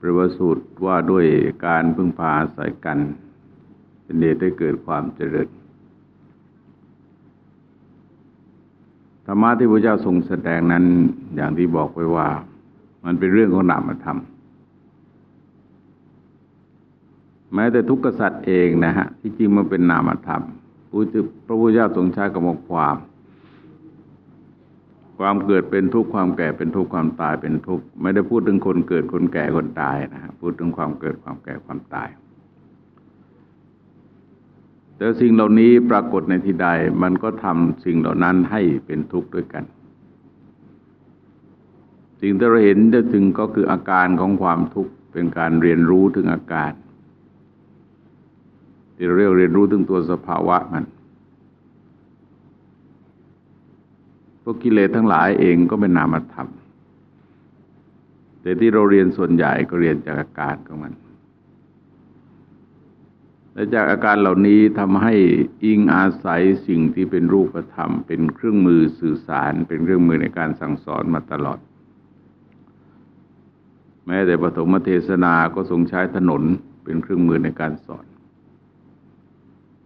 ประวัติสูตรว่าด้วยการพึ่งพาอาศัยกัน เป็นเหตุให้เกิดความเจริญธรรมะที่พระเจ้าทรงแสดงนั้นอย่างที่บอกไว้ว่า มันเป็นเรื่องของนามธรรมแม้แต่ทุกขสัตว์เองนะฮะที่จริงมันเป็นนามธรรมพระพุทธเจ้าทรงใช้กรรมความ ความเกิดเป็นทุกข์ความแก่เป็นทุกข์ความตายเป็นทุกข์ไม่ได้พูดถึงคนเกิดคนแก่คนตายนะฮะพูดถึงความเกิดความแก่ความตาย แต่สิ่งเหล่านี้ปรากฏในที่ใดมันก็ทำสิ่งเหล่านั้นให้เป็นทุกข์ด้วยกัน สิ่งที่เราเห็นจะถึงก็คืออาการของความทุกข์เป็นการเรียนรู้ถึงอาการที่เราเรียกเรียนรู้ถึงตัวสภาวะมัน พวกกิเลสทั้งหลายเองก็เป็นนามธรรม แต่ที่เราเรียนส่วนใหญ่ก็เรียนจากอาการของมัน และจากอาการเหล่านี้ทำให้อิงอาศัยสิ่งที่เป็นรูปธรรม เป็นเครื่องมือสื่อสาร เป็นเครื่องมือในการสั่งสอนมาตลอด แม้แต่ปฐมเทศนาก็ทรงใช้ถนนเป็นเครื่องมือในการสอน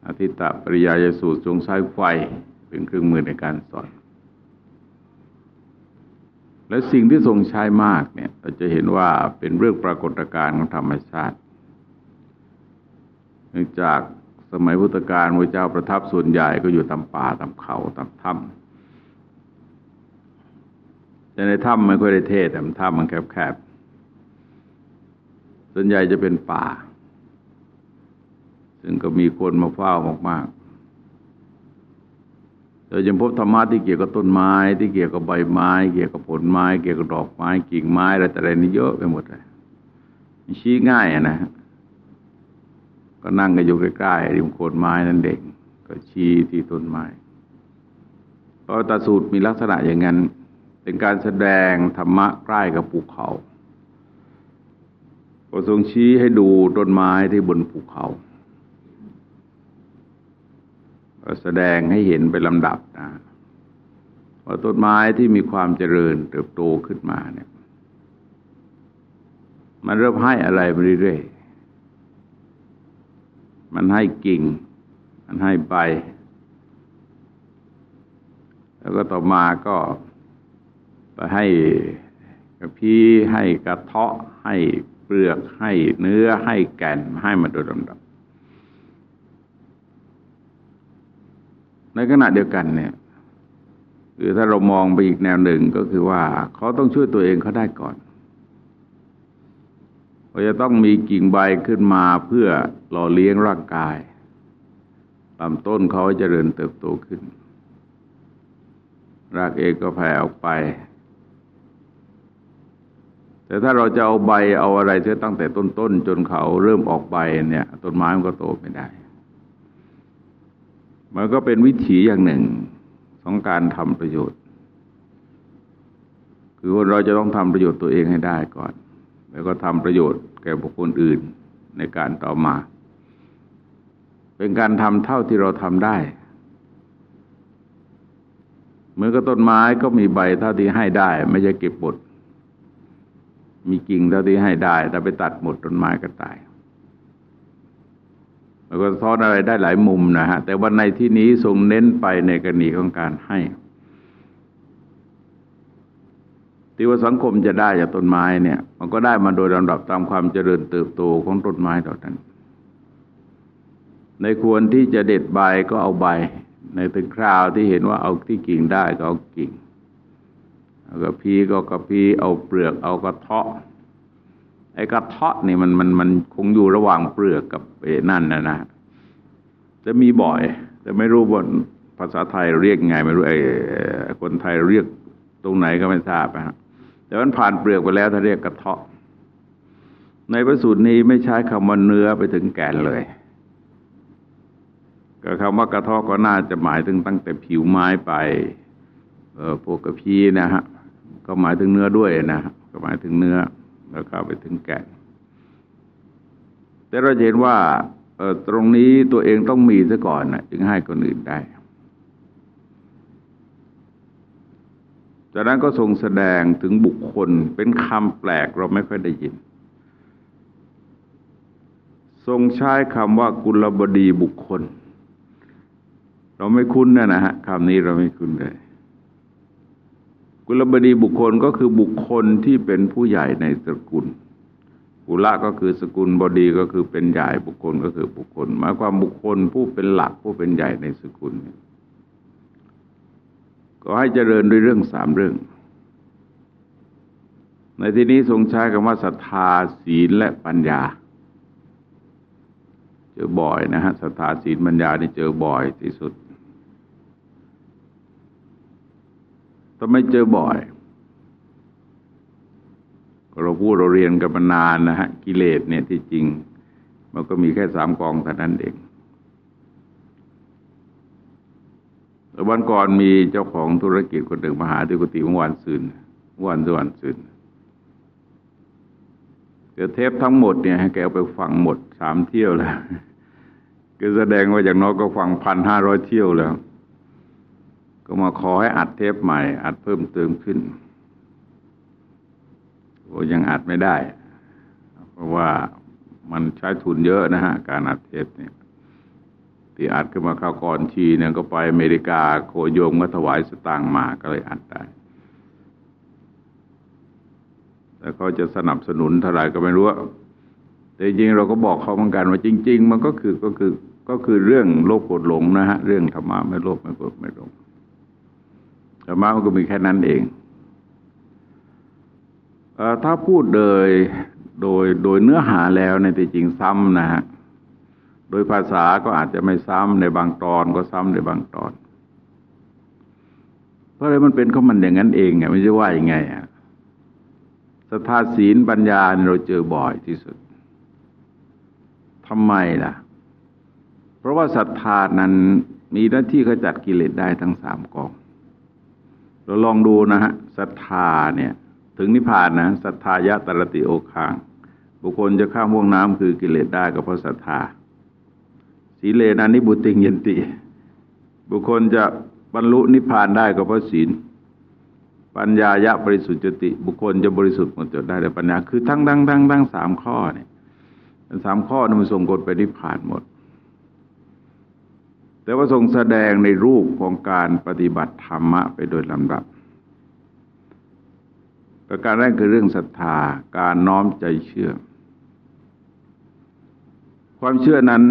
อธิตะปริยายสูตรทรงใช้ไฟเป็นเครื่องมือในการสอน และสิ่งที่ทรงใช้มากเนี่ยเราจะเห็นว่าเป็นเรื่องปรากฏการณ์ของธรรมชาติเนื่องจากสมัยพุทธกาลพระเจ้าประทับส่วนใหญ่ก็อยู่ตามป่าตามเขาตามถ้ำแต่ในถ้ำไม่ค่อยได้เทศแต่ถ้ำมันแคบๆส่วนใหญ่จะเป็นป่า ซึ่งก็มีคนมาเฝ้ามากๆ เราจะพบธรรมะที่เกี่ยวกับต้นไม้ ที่เกี่ยวกับใบไม้ เกี่ยวกับผลไม้ เกี่ยวกับดอกไม้กิ่งไม้อะไรแต่อะไรนี่เยอะไปหมดเลยชี้ง่ายนะก็นั่งกันอยู่ใกล้ๆริมโคนไม้นั่นเด็กก็ชี้ที่ต้นไม้เพราะตาสูตรมีลักษณะอย่างนั้น เป็นการแสดงธรรมะใกล้กับภูเขาพอทรงชี้ให้ดูต้นไม้ที่บนภูเขา แสดงให้เห็นไปลำดับนะว่าต้นไม้ที่มีความเจริญเติบโตขึ้นมาเนี่ย มันเริ่มให้อะไรไปเรื่อยๆ มันให้กิ่ง มันให้ใบ แล้วก็ต่อมาก็ไปให้กระพี้ให้กระเทาะให้เปลือกให้เนื้อให้แก่นให้มาโดยลำดับ ในขณะเดียวกันเนี่ยคือถ้าเรามองไปอีกแนวหนึ่งก็คือว่าเขาต้องช่วยตัวเองเขาได้ก่อนเขาจะต้องมีกิ่งใบขึ้นมาเพื่อหล่อเลี้ยงร่างกายลำต้นเขาจะเจริญเติบโตขึ้น รากเอกก็แผ่ออกไป แต่ถ้าเราจะเอาใบเอาอะไรเสียตั้งแต่ต้นๆจนเขาเริ่มออกใบเนี่ย ต้นไม้มันก็โตไม่ได้ มันก็เป็นวิถีอย่างหนึ่งของการทำประโยชน์ คือคนเราจะต้องทำประโยชน์ตัวเองให้ได้ก่อน แล้วก็ทำประโยชน์แก่บุคคลอื่นในการต่อมา เป็นการทำเท่าที่เราทำได้เมื่อก็ต้นไม้ก็มีใบเท่าที่ให้ได้ ไม่ใช่เก็บหมด มีกิ่งเท่าที่ให้ได้ แต่ไปตัดหมดต้นไม้ก็ตาย แล้วก็ซ้อนอะไรได้หลายมุมนะฮะ แต่วันในที่นี้ทรงเน้นไปในกรณีของการให้ที่ว่าสังคมจะได้จากต้นไม้เนี่ย มันก็ได้มาโดยลำดับตามความเจริญเติบโตของต้นไม้ต่อนั้น ในควรที่จะเด็ดใบก็เอาใบ ในถึงคราวที่เห็นว่าเอาที่กิ่งได้ก็เอากิ่งเอากระพีก็กระพีเอาเปลือกเอากระเทาะ ไอ้กระเทาะนี่มันมันมันคงอยู่ระหว่างเปลือกกับเอนั่นนะนะจะมีบ่อย แต่ไม่รู้ว่าภาษาไทยเรียกไง ไม่รู้ไอ้คนไทยเรียกตรงไหนก็ไม่ทราบนะฮะแต่มันผ่านเปลือกไปแล้วถ้าเรียกกระเทาะ ในพระสูตรนี้ไม่ใช้คำว่าเนื้อไปถึงแก่นเลยก็คำว่ากระเทาะก็น่าจะหมายถึงตั้งแต่ผิวไม้ไปเออพวกกระพีนะฮะก็หมายถึงเนื้อด้วยนะก็หมายถึงเนื้อ แล้วเข้าไปถึงแก่นแต่เราเห็นว่าตรงนี้ตัวเองต้องมีซะก่อนนะจึงให้คนอื่นได้ จากนั้นก็ทรงแสดงถึงบุคคลเป็นคำแปลกเราไม่ค่อยได้ยิน ทรงใช้คำว่ากุลบดีบุคคล เราไม่คุ้นนะนะฮะคำนี้เราไม่คุ้นเลย กุลบดีบุคคลก็คือบุคคลที่เป็นผู้ใหญ่ในตระกูลกุละก็คือสกุลบดีก็คือเป็นใหญ่บุคคลก็คือบุคคล หมายความบุคคลผู้เป็นหลักผู้เป็นใหญ่ในสกุล ก็ให้เจริญด้วยเรื่องสามเรื่อง ในที่นี้ทรงใช้คำว่าศรัทธาศีลและปัญญา เจอบ่อยนะฮะศรัทธาศีลปัญญานี่เจอบ่อยที่สุด ถ้าไม่เจอบ่อย เราพูดเราเรียนกันมานานนะฮะ กิเลสเนี่ยที่จริง มันก็มีแค่สามกองเท่านั้นเองวันก่อนมีเจ้าของธุรกิจคนหนึ่งมาหาที่กุฏิเมื่อวานซืนวันสวันซืนเกิดเทปทั้งหมดเนี่ยให้แกเอาไปฟังหมดสามเที่ยวแล้วก็แสดงว่าอย่างน้อยก็ฟังพันห้าร้อยเที่ยวแล้ว ก็มาขอให้อัดเทปใหม่ อัดเพิ่มเติมขึ้นโอ้ยังอัดไม่ได้ เพราะว่ามันใช้ทุนเยอะนะฮะ การอัดเทปเนี่ยที่อัดขึ้นมาข้าวก่อนชีเนี่ยก็ไปอเมริกาโคโยมก็ถวายสตางค์มาก็เลยอัดได้แต่เขาจะสนับสนุนเท่าไหร่ก็ไม่รู้แต่จริงเราก็บอกเขาเหมือนกันว่าจริง ๆ มันก็คือก็คือก็คือเรื่องโลภโกรธหลงนะฮะ เรื่องธรรมะไม่โลภไม่โกรธไม่หลง ธรรมะมันก็มีแค่นั้นเองถ้าพูดโดยโดยโดยเนื้อหาแล้วในที่จริงซ้ำนะฮะโดยภาษาก็อาจจะไม่ซ้ำในบางตอนก็ซ้ำในบางตอน เพราะอะไรมันเป็นของมันอย่างนั้นเองไงไม่ใช่ว่าอย่างไงอะสทาศีลปัญญาเราเจอบ่อยที่สุดทำไมล่ะ เพราะว่าศรัทธานั้นมีหน้าที่ขจัดกิเลสได้ทั้งสามกอง เราลองดูนะฮะศรัทธาเนี่ย ถึงนิพพานนะศรัทธายะตรติโอคาง บุคคลจะข้ามว่วงน้ำคือกิเลสได้ก็เพราะศรัทธาสีเลนานิบุติงยนติ บุคคลจะบรรลุนิพพานได้ก็เพราะศีล ปัญญายะบริสุทธิติ บุคคลจะบริสุทธิ์หมดจดได้แต่ปัญญา คือทั้งทั้งทั้งทั้งสามข้อเนี่ยสามข้อนั้นมันส่งกฎไปนิพพานหมด แต่ว่าทรงแสดงในรูปของการปฏิบัติธรรมะไปโดยลำดับ ประการแรกคือเรื่องศรัทธาการน้อมใจเชื่อ ความเชื่อนั้น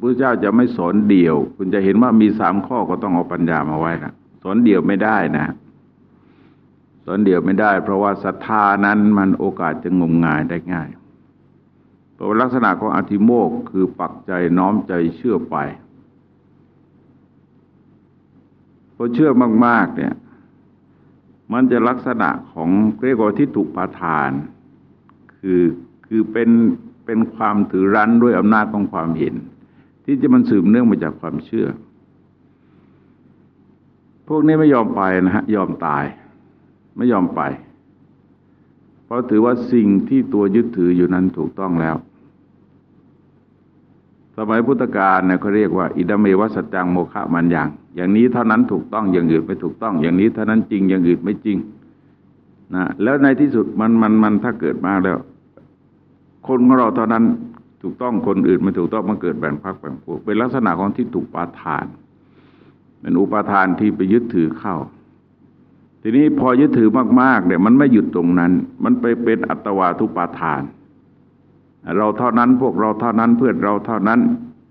พระเจ้าจะไม่สอนเดี่ยว คุณจะเห็นว่ามีสามข้อก็ต้องเอาปัญญามาไว้นะสอนเดี่ยวไม่ได้นะสอนเดี่ยวไม่ได้ เพราะว่าศรัทธานั้นมันโอกาสจะงมงายได้ง่ายเพราะลักษณะของอธิโมกคือปักใจน้อมใจเชื่อไป พอเชื่อมาก ๆ เนี่ย มันจะลักษณะของเรียกว่าทิฏฐุปาทาน คือคือเป็นเป็นความถือรั้นด้วยอำนาจของความเห็น ที่จะมันสืบเนื่องมาจากความเชื่อ พวกนี้ไม่ยอมไปนะฮะ ยอมตาย ไม่ยอมไป เพราะถือว่าสิ่งที่ตัวยึดถืออยู่นั้นถูกต้องแล้วสมัยพุทธกาลเนี่ยเขาเรียกว่า อิดเมวัสจังโมฆะมันย่าง อย่างนี้เท่านั้นถูกต้องอย่างอื่นไม่ถูกต้อง อย่างนี้เท่านั้นจริงอย่างอื่นไม่จริงนะแล้วในที่สุดมันมันมันถ้าเกิดมาแล้ว คนของเราเท่านั้นถูกต้องคนอื่นไม่ถูกต้องมันเกิดแบ่งพักแบ่งพวก เป็นลักษณะของที่ถูกปาทาน เป็นอุปาทานที่ไปยึดถือเข้า ทีนี้พอยึดถือมากๆเนี่ยมันไม่หยุดตรงนั้น มันไปเป็นอัตวาทุปาทาน เราเท่านั้นพวกเราเท่านั้นเพื่อนเราเท่านั้น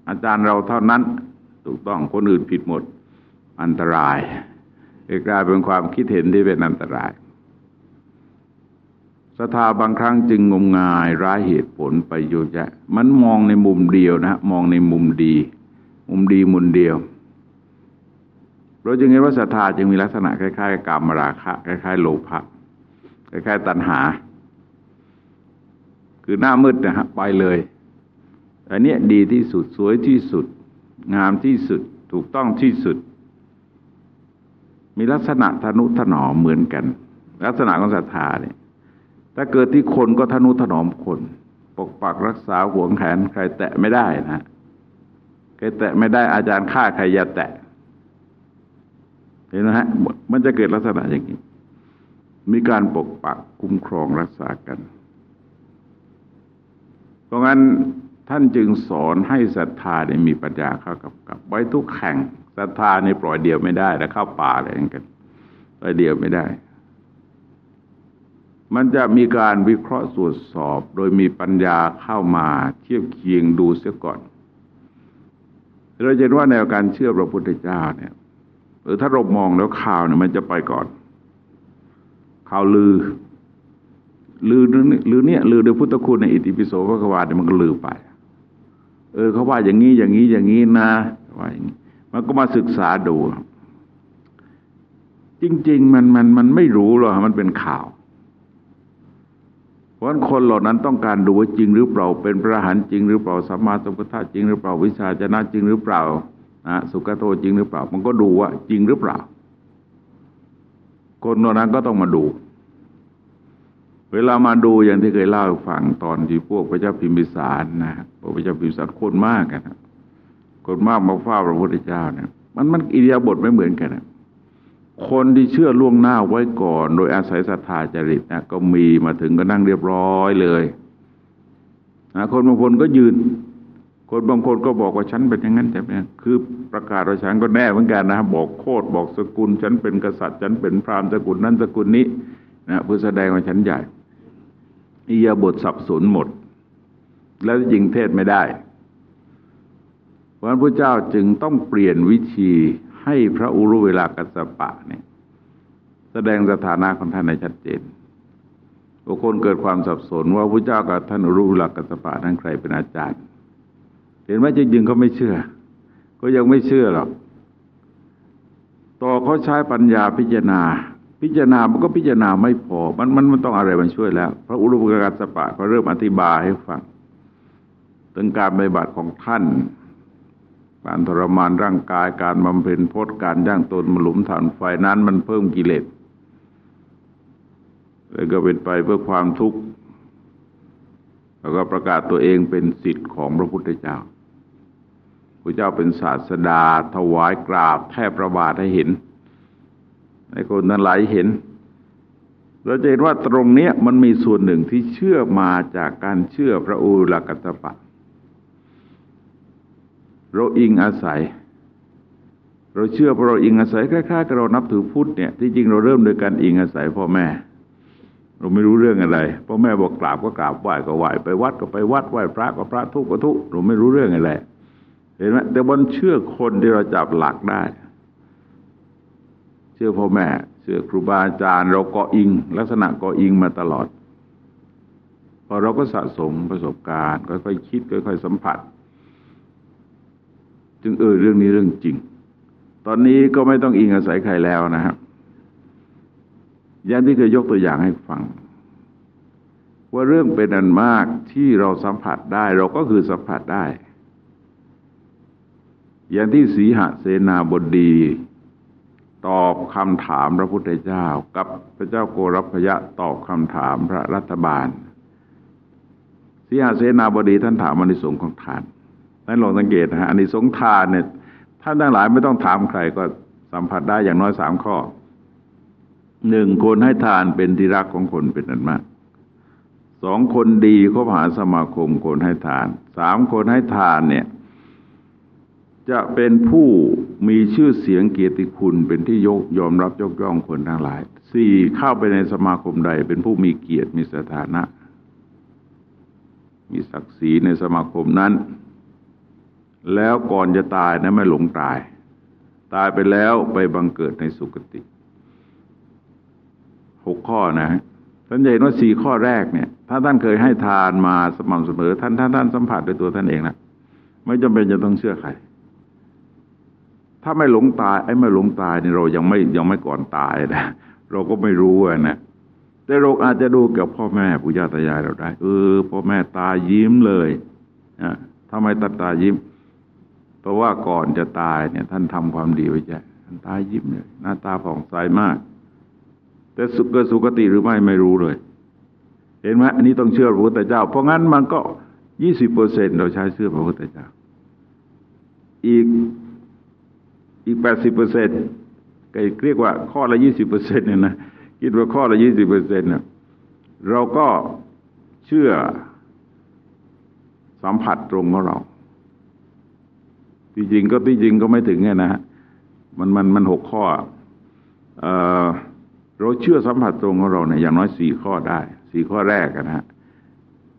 อาจารย์เราเท่านั้น ถูกต้องคนอื่นผิดหมด อันตรายกลายเป็นความคิดเห็นที่เป็นอันตรายศรัทธาบางครั้งจึงงมงายร้ายเหตุผลไปโยจะมันมองในมุมเดียวนะมองในมุมดี มุมดีมุมเดียว เราจึงเห็นว่าศรัทธาจึงมีลักษณะคล้ายๆกามราคะคล้ายๆโลภะคล้ายๆตัณหา คือหน้ามืดนะฮะไปเลย อันนี้ดีที่สุดสวยที่สุด งามที่สุดถูกต้องที่สุด มีลักษณะทนุถนอมเหมือนกัน ลักษณะของศรัทธาเนี่ยถ้าเกิดที่คนก็ทนุถนอมคน ปกปักรักษาหวงแขนใครแตะไม่ได้นะใครแตะไม่ได้อาจารย์ฆ่าใครอย่าแตะเห็นไหมฮะมันจะเกิดลักษณะอย่างนี้ มีการปกปักคุ้มครองรักษากัน เพราะงั้น ท่านจึงสอนให้ศรัทธาเนี่ยมีปัญญาเข้ากับกับ ไว้ทุกแข่งศรัทธาในปล่อยเดียวไม่ได้แล้วเข้าป่าอะไรอย่างเงี้ยปล่อยเดียวไม่ได้ มันจะมีการวิเคราะห์ตรวจสอบ โดยมีปัญญาเข้ามาเทียบเคียงดูเสียก่อนเราจะเห็นว่าแนวการเชื่อพระพุทธเจ้าเนี่ยหรือถ้าเรามองแล้วข่าวเนี่ยมันจะไปก่อน ข่าวลือลือลือเนี่ยลือโดยพุทธคุณในอิติปิโสพระกวาเนี่ยมันก็ลือไป เออเขาว่าอย่างนี้อย่างนี้อย่างนี้นะว่าอย่างนี้มันก็มาศึกษาดู จริง ๆ มันมันมันไม่รู้หรอกมันเป็นข่าว เพราะคนเหล่านั้นต้องการดูว่าจริงหรือเปล่า เป็นพระหันจริงหรือเปล่าสัมมาสัมพุทธะจริงหรือเปล่าวิชาชนะจริงหรือเปล่านะสุกโตจริงหรือเปล่า มันก็ดูว่าจริงหรือเปล่า คนเหล่านั้นก็ต้องมาดู เวลามาดูอย่างที่เคยเล่าให้ฟังตอนที่พวกพระเจ้าพิมพิสารนะพวกพระเจ้าพิมพิสารคนมากกันนะคนมากมาเฝ้าพระพุทธเจ้าเนี่ย มันมันอิริยาบถไม่เหมือนกันนะคนที่เชื่อล่วงหน้าไว้ก่อน โดยอาศัยศรัทธาจริตนะก็มีมาถึงก็นั่งเรียบร้อยเลยนะคนบางคนก็ยืน คนบางคนก็บอกว่าฉันเป็นอย่างนั้นแต่เนี่ยคือประกาศว่าฉันก็แน่เหมือนกันนะบอกโคตรบอกสกุล ฉันเป็นกษัตริย์ ฉันเป็นพราหมณ์สกุลนั้นสกุลนี้นะเพื่อแสดงว่าฉันใหญ่ อิยาบทสับสนหมด แล้วจริงเทศไม่ได้ เพราะนั้นพระเจ้าจึงต้องเปลี่ยนวิธีให้พระอุรุเวลากัสปะเนี่ยแสดงสถานะของท่านในชัดเจนบางคนเกิดความสับสนว่าพระเจ้ากับท่านอุรุเวลากัสปะนั้นใครเป็นอาจารย์ เห็นว่าจริงๆเขาไม่เชื่อ ก็ยังไม่เชื่อหรอกต่อเขาใช้ปัญญาพิจารณา พิจารณา มันก็พิจารณาไม่พอ มันมันมันต้องอะไรมันช่วยแล้ว พระอุรุเวลากัสปะก็เริ่มอธิบายให้ฟังถึงการปฏิบัติของท่าน การทรมานร่างกาย การบำเพ็ญพจน์การย่างตนมหลุมฐานไฟนั้น มันเพิ่มกิเลสแล้วก็เป็นไปเพื่อความทุกข์ แล้วก็ประกาศตัวเองเป็นสิทธิ์ของพระพุทธเจ้าพระเจ้าเป็นศาสดาถวายกราบแทบประบาทให้เห็น ในคนนั้นหลายเห็น เราจะเห็นว่าตรงนี้มันมีส่วนหนึ่งที่เชื่อมาจากการเชื่อพระอุลกัตปะเราอิงอาศัย เราเชื่อเพราะเราอิงอาศัยคล้ายๆกับเรานับถือพุทธเนี่ยที่จริงเราเริ่มโดยการอิงอาศัยพ่อแม่ เราไม่รู้เรื่องอะไรพ่อแม่บอกกราบก็กราบไหว้ก็ไหว้ไปวัดก็ไปวัดไหว้พระก็พระทุกข์ก็ทุกข์เราไม่รู้เรื่องอะไรเห็นไหมแต่บนเชื่อคนที่เราจับหลักได้ เชื่อพ่อแม่ เชื่อครูบาอาจารย์ เราก็อิง ลักษณะก็อิงมาตลอด พอเราก็สะสมประสบการณ์ค่อยๆคิดค่อยๆสัมผัส จึงเออเรื่องนี้เรื่องจริง ตอนนี้ก็ไม่ต้องอิงอาศัยใครแล้วนะครับอย่างที่เคยยกตัวอย่างให้ฟัง ว่าเรื่องเป็นอันมากที่เราสัมผัสได้ เราก็คือสัมผัสได้ อย่างที่สีหเสนาบดี ตอบคำถามพระพุทธเจ้า กับพระเจ้าโกรพยะตอบคำถามพระรัฐบาลสีหเสนาบดีท่านถามอนิสงส์ของทานนั่นลองสังเกตนะฮะอันนี้สงทานเนี่ยท่านทั้งหลายไม่ต้องถามใครก็สัมผัสได้อย่างน้อยสามข้อหนึ่งคนให้ทานเป็นที่รักของคนเป็นอันมากสองคนดีคบหาสมาคมคนให้ทานสามคนให้ทานเนี่ย จะเป็นผู้มีชื่อเสียงเกียรติคุณเป็นที่ยกยอมรับยกย่องคนทั้งหลายสี่เข้าไปในสมาคมใด เป็นผู้มีเกียรติมีสถานะ มีศักดิ์ศรีในสมาคมนั้น แล้วก่อนจะตายนะไม่หลงตาย ตายไปแล้วไปบังเกิดในสุคติหกข้อนะท่านเห็นว่าสี่ข้อแรกเนี่ย ถ้าท่านเคยให้ทานมาสม่ำเสมอ ท่านท่านท่านสัมผัสด้วยตัวท่านเองนะไม่จำเป็นจะต้องเชื่อใคร ถ้าไม่หลงตายไอ้ไม่หลงตายนี่เรายังไม่ยังไม่ก่อนตายนะเราก็ไม่รู้นะแต่เราอาจจะดูกับพ่อแม่ปู่ย่าตายายเราได้ เออพ่อแม่ตายิ้มเลยนะทำไมตาตายิ้ม เพราะว่าก่อนจะตายเนี่ย ท่านทำความดีไว้ใช่ท่านตายยิ้มเลยหน้าตาผ่องใสมาก แต่สุเกิดสุคติหรือไม่ไม่รู้เลย เห็นไหมอันนี้ต้องเชื่อพระพุทธเจ้า เพราะงั้นมันก็ยี่สิบเปอร์เซ็นเราใช้เชื่อพระพุทธเจ้า อีก อีกแปดสิบเปอร์เซ็นต์ก็เรียกว่าข้อละยี่สิบเปอร์เซ็นต์เนี่ยนะคิดว่าข้อละยี่สิบเปอร์เซ็นต์เนี่ยเราก็เชื่อสัมผัสตรงของเราที่จริงก็ที่จริงก็ไม่ถึงไงนะฮะมันมันมันหกข้อเออเราเชื่อสัมผัสตรงของเราเนี่ยอย่างน้อยสี่ข้อได้สี่ข้อแรกนะฮะ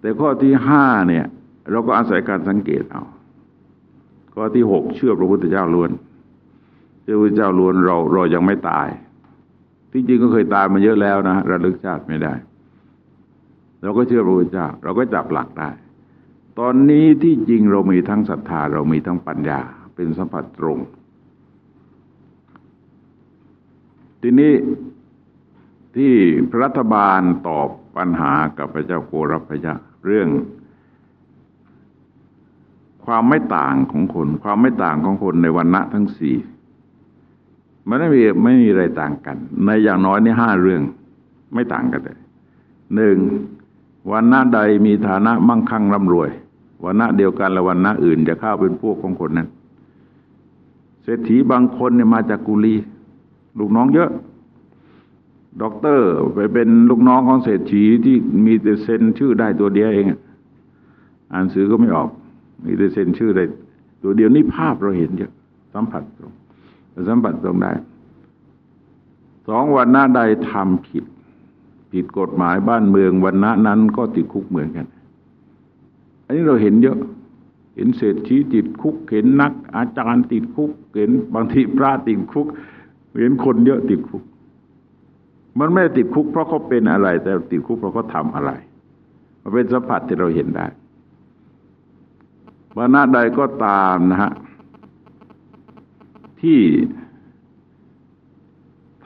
แต่ข้อที่ห้าเนี่ย เราก็อาศัยการสังเกตเอาข้อที่หกเชื่อพระพุทธเจ้าล้วน เชื่อพระพุทธเจ้าล้วนเราเรายังไม่ตาย ที่จริงก็เคยตายมาเยอะแล้วนะระลึกชาติไม่ได้ เราก็เชื่อพระพุทธเจ้า เราก็จับหลักได้ ตอนนี้ที่จริงเรามีทั้งศรัทธา เรามีทั้งปัญญา เป็นสัมผัสตรง ทีนี้ที่พระรัฐบาลตอบปัญหากับพระเจ้าโกรพยะเรื่อง ความไม่ต่างของคน ความไม่ต่างของคนในวันณะทั้งสี่ มันไม่มีไม่มีอะไรต่างกัน ในอย่างน้อยในห้าเรื่องไม่ต่างกันเลยหนึ่งวันหน้าใดมีฐานะมั่งคั่งร่ำรวย วันหน้าเดียวกันและวันหน้าอื่น จะเข้าเป็นพวกของคนนั้นเศรษฐีบางคนเนี่ยมาจากกุลีลูกน้องเยอะด็อกเตอร์ไปเป็นลูกน้องของเศรษฐีที่มีแต่เซ็นชื่อได้ตัวเดียวเองอ่านสือก็ไม่ออก มีแต่เซ็นชื่อได้ตัวเดียวนี่ภาพเราเห็นเยอะสัมผัสตรง สัมผัสตรงได้สองวันหน้าใดทำผิด ผิดกฎหมายบ้านเมืองวันน้านั้นก็ติดคุกเหมือนกัน อันนี้เราเห็นเยอะ เห็นเศรษฐีติดคุก เห็นนัก อาจารย์ติดคุก เห็นบางทีพระติดคุก เห็นคนเยอะติดคุก มันไม่ได้ติดคุก เพราะเขาเป็นอะไร แต่ติดคุกเพราะเขาทำอะไร มันเป็นสัมผัสที่เราเห็นได้วานน้าใดก็ตามนะฮะ ที่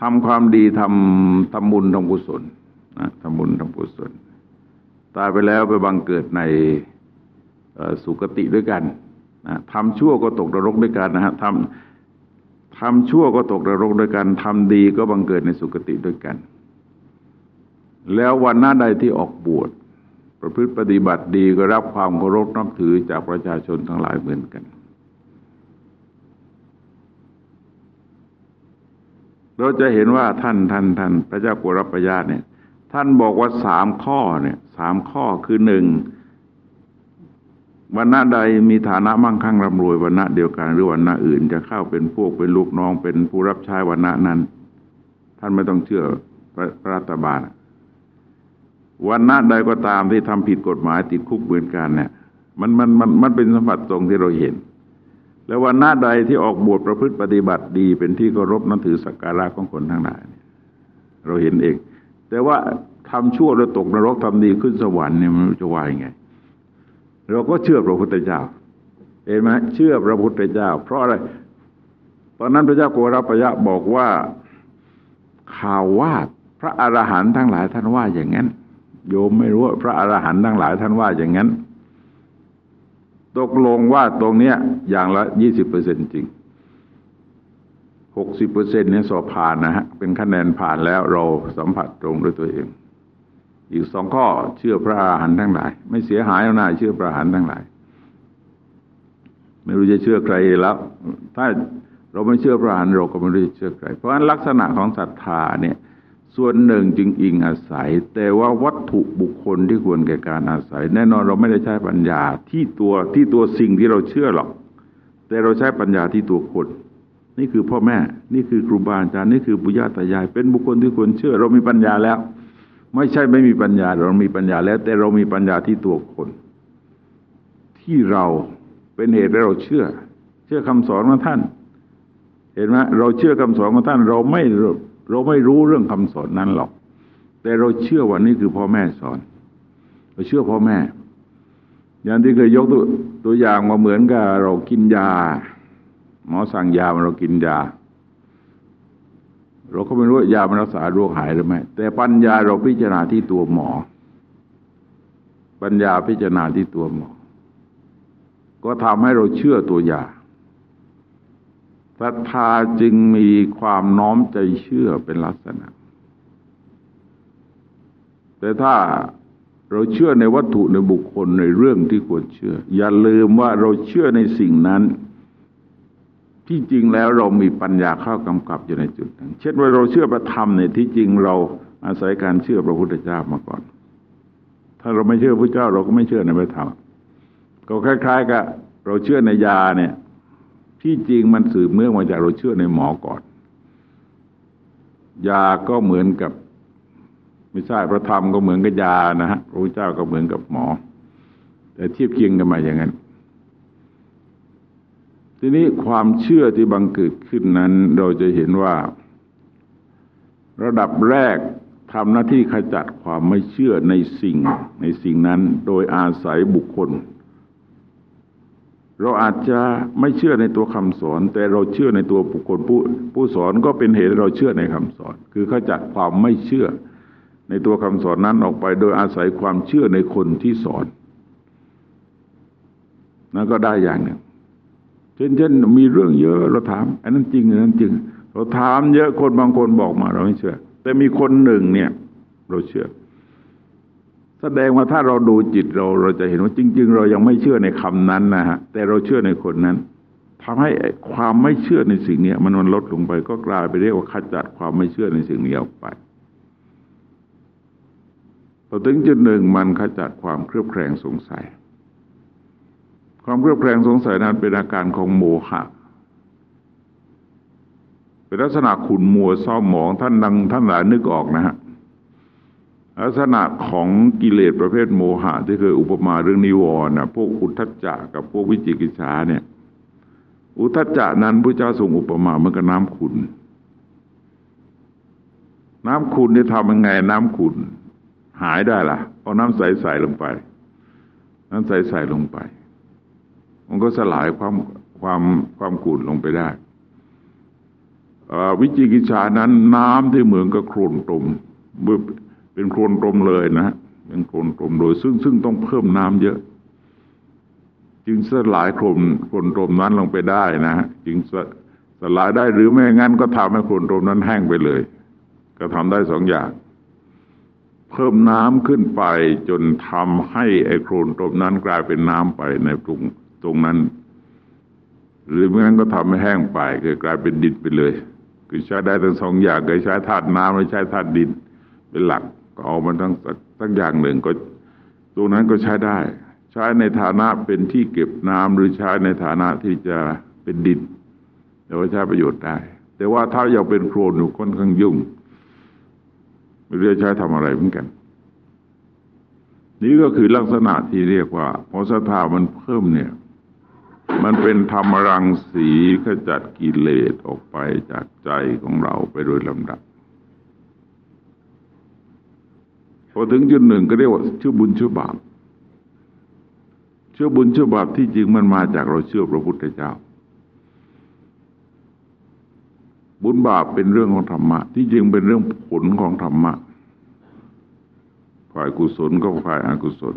ทำความดีทำทำบุญทำกุศลนะทำบุญทำกุศล ตายไปแล้วไปบังเกิดในสุคติด้วยกันนะทำชั่วก็ตกนรกด้วยกันนะฮะทำทำชั่วก็ตกนรกด้วยกันทำดีก็บังเกิดในสุคติด้วยกัน แล้ววันหน้าใดที่ออกบวชประพฤติปฏิบัติดีก็รับความเคารพนับถือจากประชาชนทั้งหลายเหมือนกัน เราจะเห็นว่าท่านท่านท่านพระเจ้ากุรปยาเนี่ย ท่านบอกว่าสามข้อเนี่ยสามข้อคือหนึ่งวันณะใดมีฐานะมั่งคั่งร่ำรวยวันณะเดียวกันหรือวันณะอื่น จะเข้าเป็นพวกเป็นลูกน้องเป็นผู้รับใช้วันณะนั้น ท่านไม่ต้องเชื่อพระรัฐบาลวันณะใดก็ตามที่ทำผิดกฎหมายติดคุกเหมือนกันเนี่ย มันมันมันมันเป็นสมผัสตรงที่เราเห็น แล้ววันหน้าใดที่ออกบวชประพฤติปฏิบัติดี เป็นที่เคารพนับถือสักการะของคนทั้งหลายเราเห็นเอง แต่ว่าทำชั่วแล้วตกนรกทำดีขึ้นสวรรค์เนี่ยมันจะว่ายังไง เราก็เชื่อพระพุทธเจ้า เห็นไหมเชื่อพระพุทธเจ้า เพราะอะไร ตอนนั้นพระเจ้าโกรพยะบอกว่าข่าวว่าพระอรหันต์ทั้งหลายท่านว่าอย่างนั้น โยมไม่รู้ว่าพระอรหันต์ทั้งหลายท่านว่าอย่างนั้น ตกลงว่าตรงเนี้ยอย่างละยี่สิบเปอร์เซ็นจริงหกสิบเปอร์เซ็นเนี่ยสอบผ่านนะฮะ เป็นคะแนนผ่านแล้วเราสัมผัสตรงด้วยตัวเอง อีกสองข้อเชื่อพระอาหารทั้งหลาย ไม่เสียหายแล้วนะเชื่อพระอาหารทั้งหลาย ไม่รู้จะเชื่อใครแล้ว ถ้าเราไม่เชื่อพระอาหารเราก็ไม่รู้จะเชื่อใคร เพราะฉะนั้นลักษณะของศรัทธาเนี่ย ส่วนหนึ่งจึงอิงอาศัย แต่ว่าวัตถุบุคคลที่ควรแก่การอาศัย แน่นอนเราไม่ได้ใช้ปัญญาที่ตัวที่ตัวสิ่งที่เราเชื่อหรอก แต่เราใช้ปัญญาที่ตัวคน นี่คือพ่อแม่ นี่คือครูบาอาจารย์นี่คือปุญญาตายาย เป็นบุคคลที่ควรเชื่อ เรามีปัญญาแล้ว ไม่ใช่ไม่มีปัญญาเรามีปัญญาแล้ว แต่เรามีปัญญาที่ตัวคน ที่เราเป็นเหตุให้เราเชื่อ เชื่อคำสอนของท่าน เห็นไหมเราเชื่อคำสอนของท่านเราไม่ เราไม่รู้เรื่องคำสอนนั้นหรอก แต่เราเชื่อว่านี่คือพ่อแม่สอน เราเชื่อพ่อแม่ อย่างที่เคยยกตัวตัวอย่างมาเหมือนกับเรากินยา หมอสั่งยาเรากินยา เราก็ไม่รู้ยามันรักษาโรคหายหรือไม่แต่ปัญญาเราพิจารณาที่ตัวหมอ ปัญญาพิจารณาที่ตัวหมอ ก็ทำให้เราเชื่อตัวยา ศรัทธาจึงมีความน้อมใจเชื่อเป็นลักษณะ แต่ถ้าเราเชื่อในวัตถุในบุคคลในเรื่องที่ควรเชื่อ อย่าลืมว่าเราเชื่อในสิ่งนั้น ที่จริงแล้วเรามีปัญญาเข้ากำกับอยู่ในจุดนั้นเช่นว่าเราเชื่อพระธรรมเนี่ยที่จริงเราอาศัยการเชื่อพระพุทธเจ้ามาก่อน ถ้าเราไม่เชื่อพระเจ้า เราก็ไม่เชื่อในพระธรรมก็คล้าย ๆ กับเราเชื่อในยาเนี่ย ที่จริงมันสืบเนื่องมาจากเราเชื่อในหมอก่อน ยาก็เหมือนกับ ไม่ใช่พระธรรมก็เหมือนกับยานะฮะพระพุทธเจ้าก็เหมือนกับหมอ แต่เทียบเคียงกันมาอย่างนั้น ทีนี้ความเชื่อที่บังเกิดขึ้นนั้น เราจะเห็นว่า ระดับแรกทำหน้าที่ขจัดความไม่เชื่อในสิ่งในสิ่งนั้น โดยอาศัยบุคคล เราอาจจะไม่เชื่อในตัวคำสอน แต่เราเชื่อในตัวบุคคลผู้ผู้สอนก็เป็นเหตุเราเชื่อในคำสอน คือเขาจัดความไม่เชื่อ ในตัวคำสอนนั้นออกไป โดยอาศัยความเชื่อในคนที่สอนนั่นก็ได้อย่างหนึ่งเช่นเช่นมีเรื่องเยอะเราถามอันนั้นจริงอันนั้นจริง เราถามเยอะคนบางคนบอกมา เราไม่เชื่อ แต่มีคนหนึ่งเนี่ย เราเชื่อ แสดงว่าถ้าเราดูจิตเราเราจะเห็นว่าจริง ๆ เรายังไม่เชื่อในคำนั้นนะฮะแต่เราเชื่อในคนนั้นทำให้ความไม่เชื่อในสิ่งนี้มันมันลดลงไป ก็กลายไปเรียกว่าขจัดความไม่เชื่อในสิ่งนี้ออกไปพอถึงจุดหนึ่งมันขจัดความเครือบแคลงสงสัย ความเครือบแคลงสงสัยนั้นเป็นอาการของโมหะเป็นลักษณะขุนมัวเศร้าหมองท่านดังท่านหลายนึกออกนะฮะ ลักษณะของกิเลสประเภทโมหะ ที่เคยอุปมาเรื่องนิวรณ์นะพวกอุทธัจจะกับพวกวิจิกิจฉาเนี่ย อุทธัจจะนั้นพระเจ้าทรงอุปมาเหมือนกับน้ำขุนน้ำขุนนี่ทำยังไง น้ำขุนหายได้ล่ะเอาน้ำใสใส่ลงไป น้ำใสใส่ลงไป มันก็สลายความความความขุนลงไปได้วิจิกิจฉานั้นน้ำที่เหมือนกับโคลนตมเป็นโคลนตมเลยนะ เป็นโคลนตมโดยซึ่งซึ่งต้องเพิ่มน้ำเยอะ จึงสลายโคลนโคลนตมนั้นลงไปได้นะจึงสสลายได้หรือไม่งั้นก็ทำให้โคลนตมนั้นแห้งไปเลย ก็ทำได้สองอย่าง เพิ่มน้ำขึ้นไปจนทำให้ไอโคลนตมนั้นกลายเป็นน้ำไปในตรงตรงนั้น หรือไม่งั้นก็ทำให้แห้งไปก็กลายเป็นดินไปเลย คือใช้ได้ทั้งสองอย่างเคยใช้ธาตุน้ำไม่ใช้ธาตุดินเป็นหลัก เอามันทั้งทั้งอย่างหนึ่งก็ตรงนั้นก็ใช้ได้ ใช้ในฐานะเป็นที่เก็บน้ำหรือใช้ในฐานะที่จะเป็นดินแต่ว่าใช้ประโยชน์ได้ แต่ว่าถ้าอยากเป็นโครนอยู่ค่อนข้างยุ่งไม่รู้จะใช้ทำอะไรเหมือนกัน นี่ก็คือลักษณะที่เรียกว่าพอศรัทธามันเพิ่มเนี่ย มันเป็นธรรมรังสีขจัดกิเลสออกไปจากใจของเราไปโดยลำดับ พ อถึงจุดหนึ่งก็เรียกว่าเชื่อบุญเชื่อบาปเชื่อบุญเชื่อบาปที่จริงมันมาจากเราเชื่อพระพุทธเจ้า บุญบาปเป็นเรื่องของธรรมะ ที่จริงเป็นเรื่องผลของธรรมะฝ่ายกุศลก็ฝ่ายอกุศล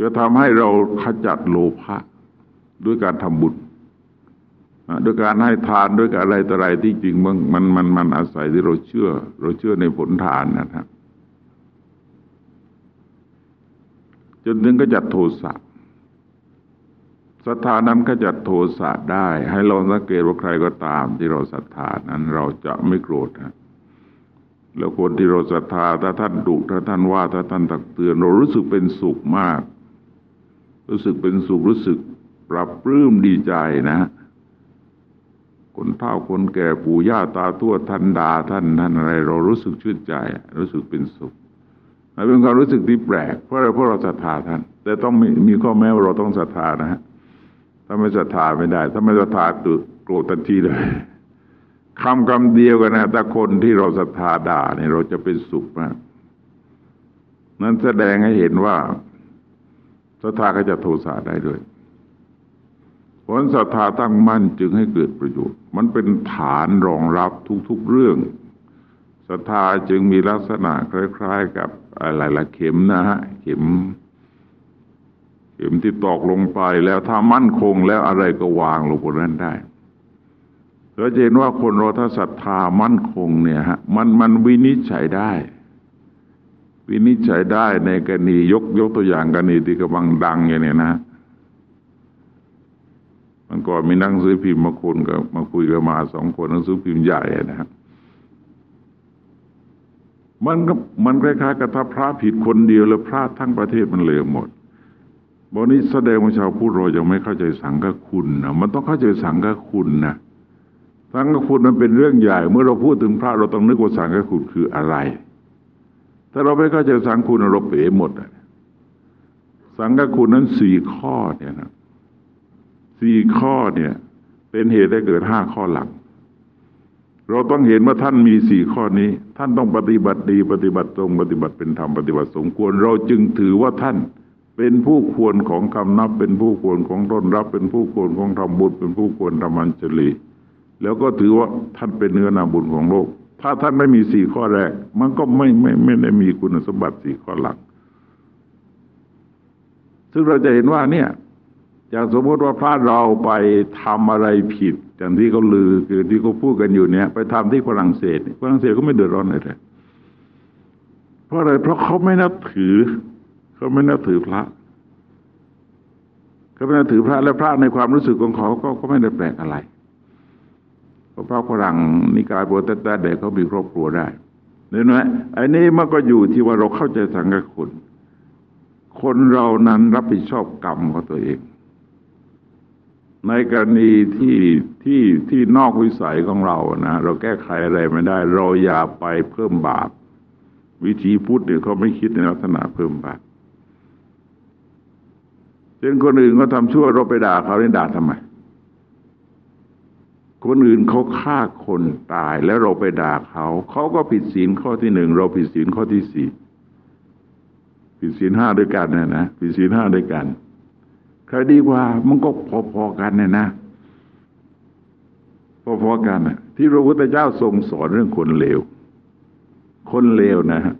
จะทำให้เราขจัดโลภะด้วยการทำบุญ ด้วยการให้ทานด้วยการอะไรต่ออะไรที่จริงมันมันมันมันอาศัยที่เราเชื่อ เราเชื่อในผลทานนะครับจนถึงก็จัดโทสะศรัทธานั้นก็จัดโทสะได้ ให้เราสังเกตว่าใครก็ตาม ที่เราศรัทธานั้นเราจะไม่โกรธนะแล้วคนที่เราศรัทธาถ้าท่านดุถ้าท่านว่าถ้าท่านตักเตือน เรารู้สึกเป็นสุขมาก รู้สึกเป็นสุขรู้สึกปรับปลื้มดีใจนะ คนเฒ่าคนแก่ปู่ย่าตาทวดท่านดาท่านท่านอะไร เรารู้สึกชื่นใจ รู้สึกเป็นสุขมันเป็นความรู้สึกที่แปลกเพราะอะไรเพราะเราศรัทธาท่าน แต่ต้องมีมีข้อแม้ว่าเราต้องศรัทธานะฮะถ้าไม่ศรัทธาไม่ได้ ถ้าไม่ศรัทธาตุโกรธทันทีเลยคำคำเดียวกันนะถ้าคนที่เราศรัทธาด่าเนี่ยเราจะเป็นสุขมากนั้นแสดงให้เห็นว่าศรัทธาก็จะโทสะได้ด้วย ผลศรัทธาตั้งมั่นจึงให้เกิดประโยชน์ มันเป็นฐานรองรับทุกๆเรื่องศรัทธาจึงมีลักษณะคล้าย ๆ กับอะไรละเข็มนะฮะเข็ม เข็มที่ตอกลงไปแล้วถ้ามั่นคงแล้วอะไรก็วางลงบนนั้นได้เราเห็นว่าคนเราถ้าศรัทธามั่นคงเนี่ยฮะมันมันวินิจฉัยได้ วินิจฉัยได้ในกรณียกยกตัวอย่างกรณีที่กำลังดังอย่างนี้นะ มันก่อนมีนั่งซื้อพิมพ์มาคนกับมาคุยกับมาสองคนนั่งซื้อพิมพ์ใหญ่นะครับมันก็มันคล้ายๆกับถ้าพระผิดคนเดียว แล้วพระทั้งประเทศมันเหลวหมดบอนี้แสดงว่าชาวพุทธเรายังไม่เข้าใจสังฆคุณนะมันต้องเข้าใจสังฆคุณนะสังฆคุณมันเป็นเรื่องใหญ่ เมื่อเราพูดถึงพระเราต้องนึกว่าสังฆคุณคืออะไร ถ้าเราไม่เข้าใจสังฆคุณเราเป๋หมดสังฆคุณนั้นสี่ข้อเนี่ยนะ สี่ข้อเนี่ย เป็นเหตุให้เกิดห้าข้อหลัง เราต้องเห็นว่าท่านมีสี่ข้อนี้ ท่านต้องปฏิบัติดี ปฏิบัติตรงปฏิบัติเป็นธรรมปฏิบัติสมควร เราจึงถือว่าท่านเป็นผู้ควรของคำนับ เป็นผู้ควรของต้นรับ เป็นผู้ควรของทำบุญเป็นผู้ควรทำอัญชลีแล้วก็ถือว่าท่านเป็นเนื้อนาบุญของโลก ถ้าท่านไม่มีสี่ข้อแรก มันก็ไม่ไม่ไม่ได้มีคุณสมบัติสี่ข้อหลัก ซึ่งเราจะเห็นว่าเนี่ย อย่างสมมติว่าพระเราไปทำอะไรผิดอย่างที่เขาลือคือที่เขาพูดกันอยู่เนี่ย ไปทำที่ฝรั่งเศสฝรั่งเศสก็ไม่เดือดร้อนอะไรเลยเพราะอะไรเพราะเขาไม่นับถือเขาไม่นับถือพระเขาไม่นับถือพระและพระในความรู้สึกของเขาก็ก็ไม่ได้แปลกอะไรเพราะพระฝรั่งนิกายโปรเตสแตนต์เด็กเขามีครอบครัวได้เห็นไหมไอ้นี้มันก็อยู่ที่ว่าเราเข้าใจสังฆคุณคนเรานั้นรับผิดชอบกรรมของตัวเอง ในกรณีที่ที่ที่นอกวิสัยของเรานะเราแก้ไขอะไรไม่ได้ เราอย่าไปเพิ่มบาป วิธีพุทธเนี่ยเขาไม่คิดในลักษณะเพิ่มบาปเช่นคนอื่นเขาทาชั่วเราไปด่าเขาเนี่ด่าทำไม คนอื่นเขาฆ่าคนตายแล้วเราไปด่าเขาเขาก็ผิดศีลข้อที่หนึ่งเราผิดศีลข้อที่สี่ผิดศีลห้าด้วยกันนะนะผิดศีลห้าด้วยกัน ใครดีกว่ามันก็พอๆกันเนี่ยนะพอๆกันนะที่พระพุทธเจ้าทรงสอนเรื่องคนเลว คนเลวนะฮะ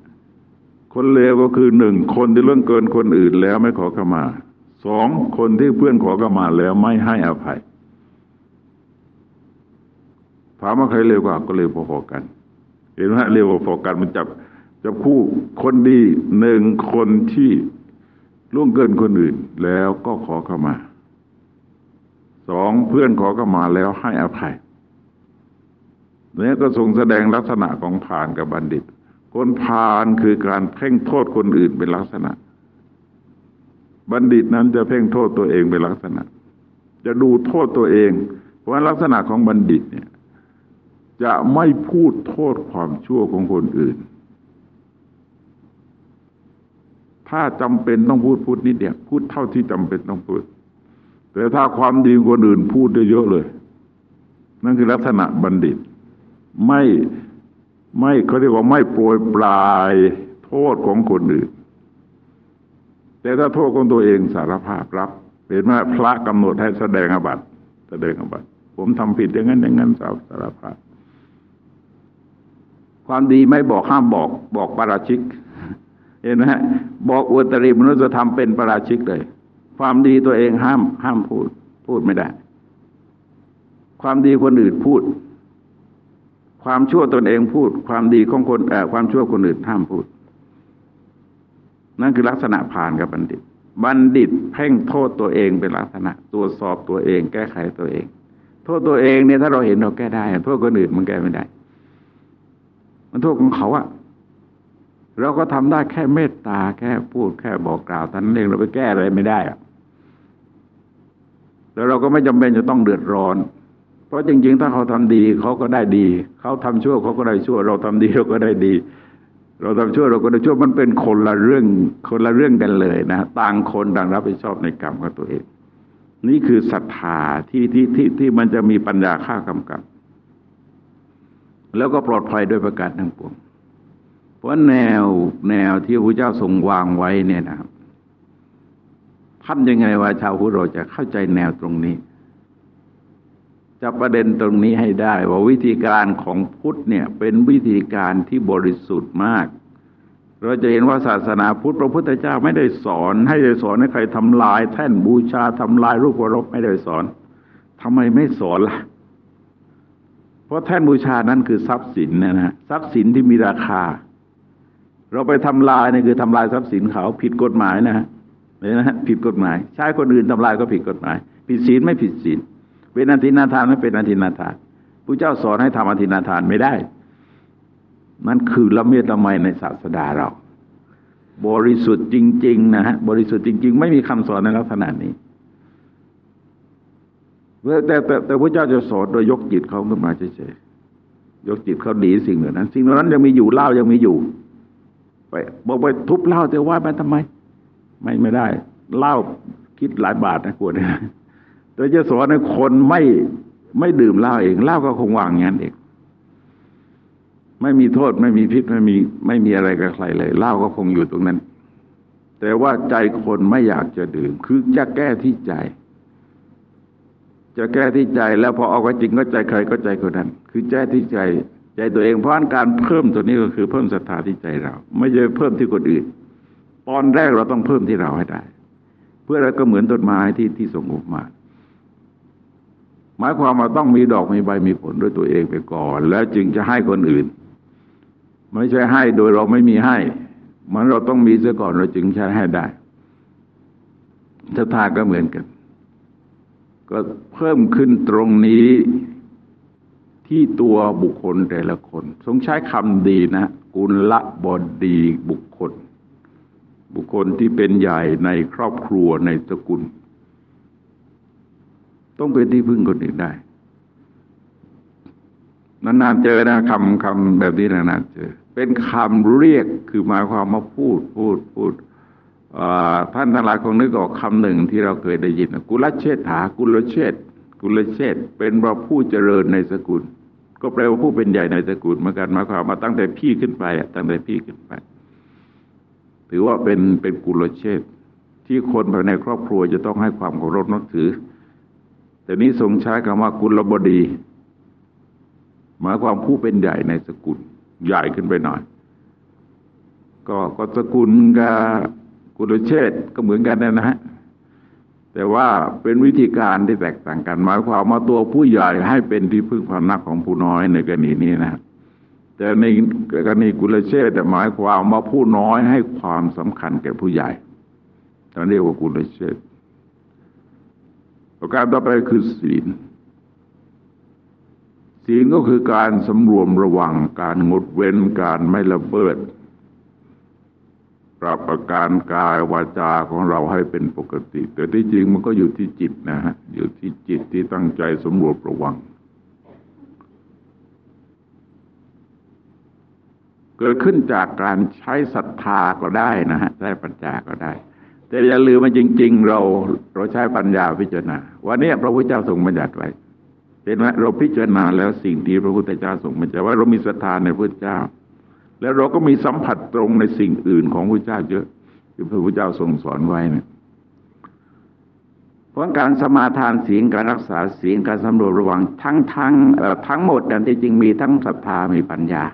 คนเลวก็คือหนึ่งคนที่เรื่องเกินคนอื่นแล้วไม่ขอขมาสองคนที่เพื่อนขอขมาแล้วไม่ให้อภัยถามว่าใครเลวกว่าก็เลวพอๆกัน เห็นไหมเลวพอๆกันมันจับจับคู่คนดีหนึ่งคนที่ ล่วงเกินคนอื่นแล้วก็ขอเข้ามา สองเพื่อนขอเข้ามาแล้วให้อภัยเนี่ยก็ทรงแสดงลักษณะของผ่านกับบัณฑิต คนผ่านคือการเพ่งโทษคนอื่นเป็นลักษณะ บัณฑิตนั้นจะเพ่งโทษตัวเองเป็นลักษณะ จะดูโทษตัวเอง เพราะลักษณะของบัณฑิตเนี่ยจะไม่พูดโทษความชั่วของคนอื่น ถ้าจำเป็นต้องพูดพูดนิดเดียวพูดเท่าที่จำเป็นต้องพูด แต่ถ้าความดีคนอื่นพูดได้เยอะเลย นั่นคือลักษณะบัณฑิต ไม่ไม่เขาเรียกว่าไม่โปรยปลายโทษของคนอื่น แต่ถ้าโทษของตัวเองสารภาพรับเห็นว่าพระกำหนดให้แสดงอบัตแสดงอบัตผมทำผิดอย่างนั้นอย่างนั้นสารภาพความดีไม่บอกห้ามบอกบอกปาราชิก เห็นไหมบอกอุตริมนุษยธรรมเป็นประราชิกเลย ความดีตัวเองห้ามห้ามพูด พูดไม่ได้ ความดีคนอื่นพูด ความชั่วตนเองพูด ความดีของคนเอ่อความชั่วคนอื่นห้ามพูด นั่นคือลักษณะผ่านกับบัณฑิต บัณฑิตเพ่งโทษตัวเองเป็นลักษณะตรวจสอบตัวเอง แก้ไขตัวเอง โทษตัวเองเนี่ยถ้าเราเห็นเราแก้ได้โทษคนอื่นมันแก้ไม่ได้ มันโทษของเขาอะ เราก็ทำได้แค่เมตตาแค่พูดแค่บอกกล่าวท่านเองเราไปแก้อะไรไม่ได้อะแล้วเราก็ไม่จำเป็นจะต้องเดือดร้อน เพราะจริง ๆ ถ้าเขาทำดีเขาก็ได้ดี เขาทำชั่วเขาก็ได้ชั่ว เราทำดีเราก็ได้ดี เราทำชั่วเราก็ได้ชั่วมันเป็นคนละเรื่องคนละเรื่องกันเลยนะต่างคนต่างรับผิดชอบในกรรมของตัวเอง นี่คือศรัทธาที่ที่ที่ที่มันจะมีปัญญาฆ่ากำกับ แล้วก็ปลอดภัยด้วยประการทั้งปวง เพราะแนวแนวที่พระเจ้าทรงวางไว้เนี่ยนะครับทำยังไงว่าชาวพุทธเราจะเข้าใจแนวตรงนี้จะประเด็นตรงนี้ให้ได้ว่าวิธีการของพุทธเนี่ยเป็นวิธีการที่บริสุทธิ์มาก เราจะเห็นว่าศาสนาพุทธพระพุทธเจ้าไม่ได้สอน ให้ได้สอนให้ใครทำลาย แท่นบูชาทำลายรูปเคารพไม่ได้สอนทำไมไม่สอนล่ะ เพราะแท่นบูชานั้นคือทรัพย์สินนะนะทรัพย์สินที่มีราคา เราไปทำลายนี่คือทำลายทรัพย์สินเขาผิดกฎหมายนะฮะเห็นไหมผิดกฎหมาย ใช้คนอื่นทำลายก็ผิดกฎหมาย ผิดศีลไม่ผิดศีลเป็นอธินาทานไม่เป็นอธินาทานผู้เจ้าสอนให้ทำอธินาทานไม่ได้นั่นคือละเมียดละไมในศาสดาเรา บริสุทธิ์จริง ๆ นะฮะบริสุทธิ์จริง ๆ ไม่มีคำสอนในลักษณะนี้แต่แต่แต่พระเจ้าจะสอนโดยยกจิตเขาขึ้นมาเฉยๆยกจิตเขาดีสิ่งเหล่านั้น สิ่งเหล่านั้นยังมีอยู่เล่ายังมีอยู่ ไปบอกไปทุบเหล่าแต่ว่าไปทำไม ไม่ไม่ได้เหล่าคิดหลายบาทนะกวเนี่ยแต่จะสอนให้คนไม่ไม่ดื่มเหล้าเองเหล้าก็คงวางงานเองไม่มีโทษไม่มีพิษไม่มีไม่มีอะไรกับใครเลยเหล้าก็คงอยู่ตรงนั้น แต่ว่าใจคนไม่อยากจะดื่ม คือจะแก้ที่ใจ จะแก้ที่ใจแล้วพอเอาก็จริงก็ใจใครก็ใจคนนั้น คือแก้ที่ใจ ใจตัวเองเพราะการเพิ่มตัวนี้ก็คือเพิ่มศรัทธาที่ใจเรา ไม่ใช่เพิ่มที่คนอื่น ตอนแรกเราต้องเพิ่มที่เราให้ได้ เพื่อเราก็เหมือนต้นไม้ที่ที่สงบมา หมายความว่าต้องมีดอกมีใบมีผลด้วยตัวเองไปก่อน แล้วจึงจะให้คนอื่น ไม่ใช่ให้โดยเราไม่มีให้มันเราต้องมีเสียก่อนเราจึงใช้ให้ได้ศรัทธาก็เหมือนกัน ก็เพิ่มขึ้นตรงนี้ ที่ตัวบุคคลแต่ละคน ทรงใช้คำดีนะ กุลละบดีบุคคล บุคคลที่เป็นใหญ่ในครอบครัวในสกุล ต้องเป็นที่พึ่งคนอื่นได้นานๆเจอนะคำคำแบบนี้นานๆเจอ เป็นคำเรียกคือหมายความมาพูดพูดพูดท่านทั้งหลายคงนึกออกคำหนึ่งที่เราเคยได้ยิน กุลเชษฐากุลเชษกุลเชษเป็นว่าผู้เจริญในสกุล ก็แปลว่าผู้เป็นใหญ่ในสกุลเหมือนกันมาความมาตั้งแต่พี่ขึ้นไปตั้งแต่พี่ขึ้นไป ถือว่าเป็นเป็นกุลเชษที่คนภายในครอบครัวจะต้องให้ความเคารพนับถือ แต่นี้ทรงใช้คำว่ากุลบดี หมายความผู้เป็นใหญ่ในสกุลใหญ่ขึ้นไปหน่อย ก็ก็สกุลกับกุลเชษก็เหมือนกันนะฮะ แต่ว่าเป็นวิธีการที่แตกต่างกันหมายความว่าตัวผู้ใหญ่ให้เป็นที่พึ่งพานักของผู้น้อยในกรณีนี้นะแต่ในกรณีกุลเชษหมายความว่าผู้น้อยให้ความสำคัญแก่ผู้ใหญ่ตอนเรียกว่ากุลเชษประการต่อไปคือศีล ศีลก็คือการสำรวมระวังการงดเว้นการไม่ละเบิด ปรับประการกายวาจาของเราให้เป็นปกติ แต่ที่จริงมันก็อยู่ที่จิตนะฮะอยู่ที่จิตที่ตั้งใจสำรวมระวัง เกิดขึ้นจากการใช้ศรัทธาก็ได้นะฮะใช้ปัญญาก็ได้ แต่อย่าลืมมันจริง ๆ เราเราใช้ปัญญาพิจารณาวันนี้พระพุทธเจ้าทรงบัญญัติไว้เห็นไหมเราพิจารณาแล้วสิ่งที่พระพุทธเจ้าทรงบัญญัติว่าเรามีศรัทธาในพระพุทธเจ้า แล้วเราก็มีสัมผัสตรงในสิ่งอื่นของพระเจ้าเยอะที่พระพุทธเจ้าทรงสอนไว้เนี่ยเพราะการสมาทานศีลการรักษาศีลการสำรวจระวังทั้งทั้งทั้งหมดนั้นที่จริงมีทั้งศรัทธามีปัญญา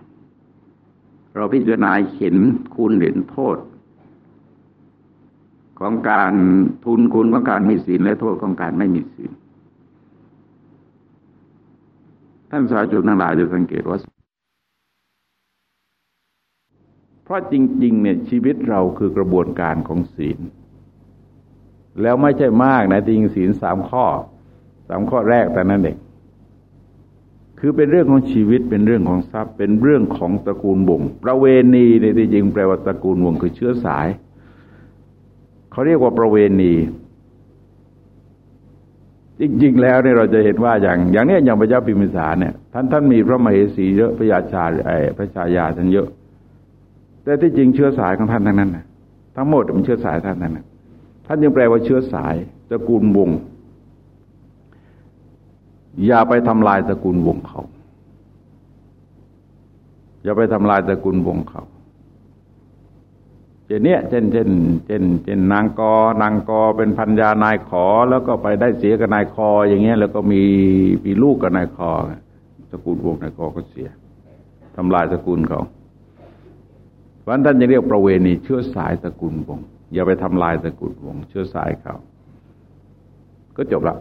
เราพิจารณาเห็นคุณเห็นโทษ ของการทุนคุณของการมีศีลและโทษของการไม่มีศีลท่านสาธุทั้งหลายจะสังเกตว่า เพราะจริงๆเนี่ยชีวิตเราคือกระบวนการของศีล แล้วไม่ใช่มากนะจริงศีลสามข้อสามข้อแรกแต่นั้นเองคือเป็นเรื่องของชีวิตเป็นเรื่องของทรัพย์ เป็นเรื่องของตระกูลบ่งประเวณีในที่จริงแปลว่าตระกูลวงคือเชื้อสาย เขาเรียกว่าประเวณี จริง ๆ แล้วเนี่ยเราจะเห็นว่าอย่างอย่างเนี้ยอย่างพระเจ้าพิมพิสารเนี่ยท่านท่านมีพระมเหสีเยอะพระยาชาไอ้พระชายาท่านเยอะ แต่ที่จริงเชื้อสายของท่านทั้งนั้นนะทั้งหมดมันเชื้อสายท่านนั้นนะท่านยังแปลว่าเชื้อสายตระกูลวง อย่าไปทำลายตระกูลวงเขา อย่าไปทำลายตระกูลวงเขาเช่นเนี้ยเช่นเช่นเช่นเช่นนางกอนางกอเป็นพันยานายขอ แล้วก็ไปได้เสียกับนายคอ อย่างเงี้ย แล้วก็มีมีลูกกับนายคอสกุลวงนายคอก็เสียทำลายสกุลเขา ราะท่านจะเรียกประเวณีเชื้อสายสกุลวงอย่าไปทำลายสกุลวงเชื้อสายเขาก็จบละ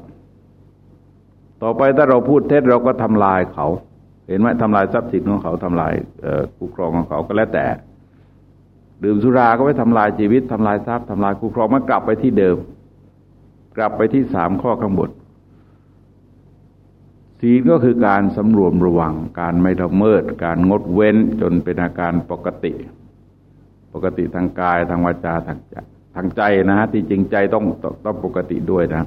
ต่อไปถ้าเราพูดเท็จเราก็ทำลายเขา เห็นไหมทำลายทรัพย์สินของเขาทำลายคู่ครองของเขาก็แล้วแต่ ดื่มสุราก็ไปทำลายชีวิตทำลายทรัพย์ทำลายคู่ครองมันกลับไปที่เดิม กลับไปที่สามข้อข้างบนศีลก็คือการสำรวมระวัง การไม่ละเมิด การงดเว้นจนเป็นอาการปกติ กติทางกายทางวาจาทางใจทางใจนะฮะที่จริงใจต้องต้องปกติด้วยนะ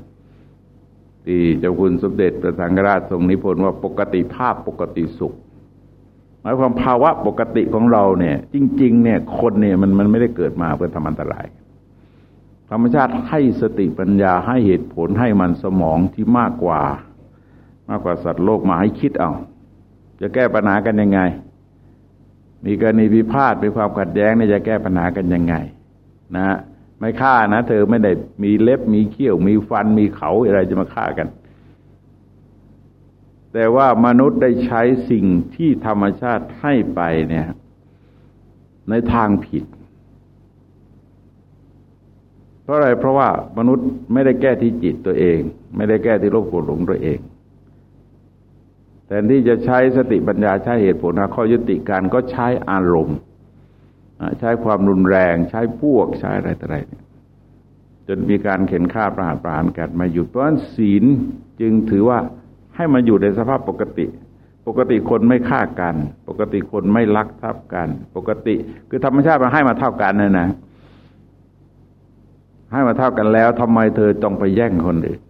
ที่เจ้าคุณสมเด็จพระสังฆราชทรงนิพนธ์ว่าปกติภาพปกติสุขหมายความภาวะปกติของเราเนี่ย จริง ๆ เนี่ยคนเนี่ยมันมันไม่ได้เกิดมาเพื่อทำอันตราย ธรรมชาติให้สติปัญญาให้เหตุผลให้มันสมองที่มากกว่า มากกว่าสัตว์โลกมาให้คิดเอา จะแก้ปัญหากันยังไง มีกรณีพิพาทมีความขัดแย้งเนี่ยจะแก้ปัญหากันยังไง นะ ไม่ฆ่านะ เธอไม่ได้มีเล็บมีเขี้ยว มีฟันมีเขาอะไรจะมาฆ่ากัน แต่ว่ามนุษย์ได้ใช้สิ่งที่ธรรมชาติให้ไปเนี่ย ในทางผิด เพราะอะไรเพราะว่ามนุษย์ไม่ได้แก้ที่จิตตัวเอง ไม่ได้แก้ที่โลภโกรธหลงตัวเอง แต่ที่จะใช้สติปัญญาใช้เหตุผลข้อยุติการก็ใช้อารมณ์ใช้ความรุนแรง ใช้พวกใช้อะไรต่ออะไรเนี่ยจนมีการเข็นฆ่าประหารประหารกันมาหยุดเพราะฉะนั้นศีลจึงถือว่าให้มันอยู่ในสภาพปกติ ปกติคนไม่ฆ่ากัน ปกติคนไม่ลักทรัพย์กัน ปกติ คือธรรมชาติมันให้มาเท่ากันนะนะให้มาเท่ากันแล้วทำไมเธอต้องไปแย่งคนอื่น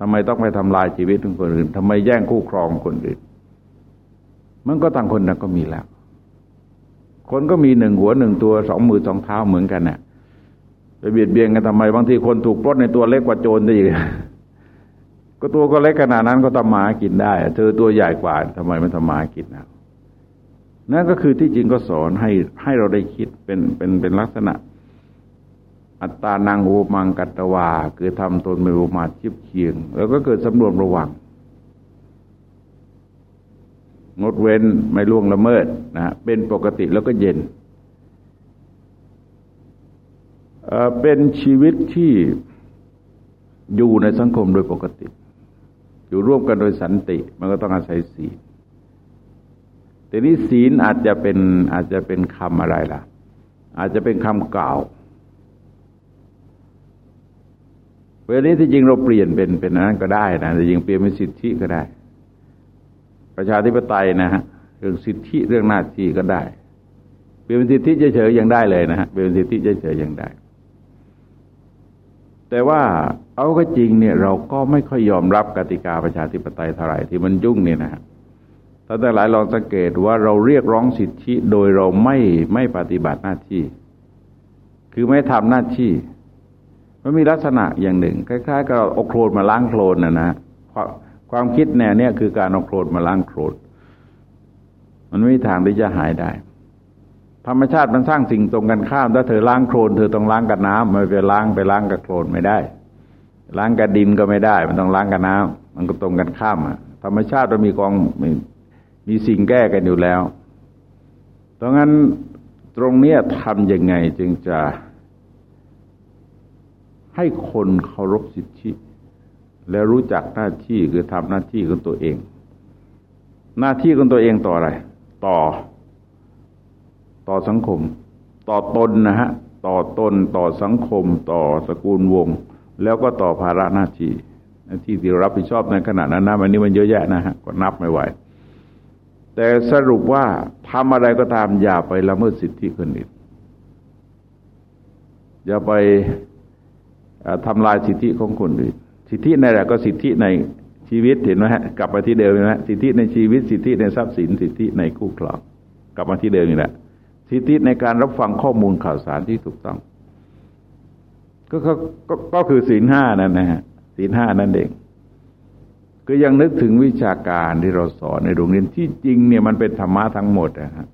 ทำไมต้องไปทำลายชีวิตของคนอื่นทำไมแย่งคู่ครองคนอื่น มันก็ต่างคนต่างก็มีแล้ว คนก็มีหนึ่งหัวหนึ่งตัวสองมือสองเท้าเหมือนกันนะ่ะไปเบียดเบียนกันทำไมบางทีคนถูกปล้นในตัวเล็กกว่าโจรได้อีกก็ตัวก็เล็กขนาดนั้นก็ทำมากินได้เธอตัวใหญ่กว่าทำไมไม่ทำมากินนะนั่นก็คือที่จริงก็สอนให้ให้เราได้คิดเป็นเป็นเป็นลักษณะ อัตตานางโอมังกัตวา คือทำตนไม่อุมาชิบเคียง แล้วก็เกิดสำรวมระวัง งดเว้นไม่ล่วงละเมิดนะเป็นปกติแล้วก็เย็นเป็นชีวิตที่อยู่ในสังคมโดยปกติ อยู่ร่วมกันโดยสันติ มันก็ต้องอาศัยศีลแต่นี้ศีลอาจจะเป็นอาจจะเป็นคำอะไรล่ะ อาจจะเป็นคำกล่าว เวลานี้ที่จริงเราเปลี่ยนเป็นเป็นนั้นก็ได้นะแต่จริงเปลี่ยนเป็นสิทธิก็ได้ ประชาธิปไตยนะฮะเรื่องสิทธิเรื่องหน้าที่ก็ได้ เปลี่ยนเป็นสิทธิเฉยๆยังได้เลยนะฮะเปลี่ยนเป็นสิทธิเฉยๆยังได้ แต่ว่าเอาก็จริงเนี่ยเราก็ไม่ค่อยยอมรับกติกาประชาธิปไตยเท่าไหร่ที่มันยุ่งเนี่ยนะฮะถ้าแต่หลายลองสังเกตว่าเราเรียกร้องสิทธิโดยเราไม่ไม่ปฏิบัติหน้าที่ คือไม่ทำหน้าที่ มันมีลักษณะอย่างหนึ่ง คล้ายๆกับเอาโครนมาล้างโคลนนะนะความคิดแนวเนี้ยคือการเอาโครนมาล้างโครนมันไม่มีทางที่จะหายได้ ธรรมชาติมันสร้างสิ่งตรงกันข้าม ถ้าเธอล้างโครนเธอต้องล้างกับน้ำไม่ไปล้างไปล้างกับโครนไม่ได้ ล้างกับดินก็ไม่ได้ มันต้องล้างกับน้ำมันก็ตรงกันข้ามอะธรรมชาติมันมีกองมีมีสิ่งแก้กันอยู่แล้วดังนั้นตรงเนี้ยทำยังไงจึงจะ ให้คนเคารพสิทธิ แล้วรู้จักหน้าที่คือทำหน้าที่ของตัวเอง หน้าที่ของตัวเองต่ออะไร ต่อ ต่อสังคม ต่อตนนะฮะต่อตนต่อสังคม ต่อสกุลวง แล้วก็ต่อภาระหน้าที่หน้าที่ที่รับผิดชอบในขณะนั้นนะวันนี้มันเยอะแยะนะฮะก็นับไม่ไหวแต่สรุปว่าทำอะไรก็ตามอย่าไปละเมิดสิทธิคนอื่นอย่าไป ทำลายสิทธิของคนอื่น สิทธิในอะไรก็สิทธิในชีวิตเห็นไหมฮะกลับมาที่เดิมนะสิทธิในชีวิตสิทธิในทรัพย์สินสิทธิในคู่ครองกลับมาที่เดิมนี่แหละสิทธิในการรับฟังข้อมูลข่าวสารที่ถูกต้องก็ก็ก็คือศีลห้านั่นนะฮะศีลห้านั่นเองก็ยังนึกถึงวิชาการที่เราสอนในโรงเรียนที่จริงเนี่ยมันเป็นธรรมะทั้งหมดนะฮะ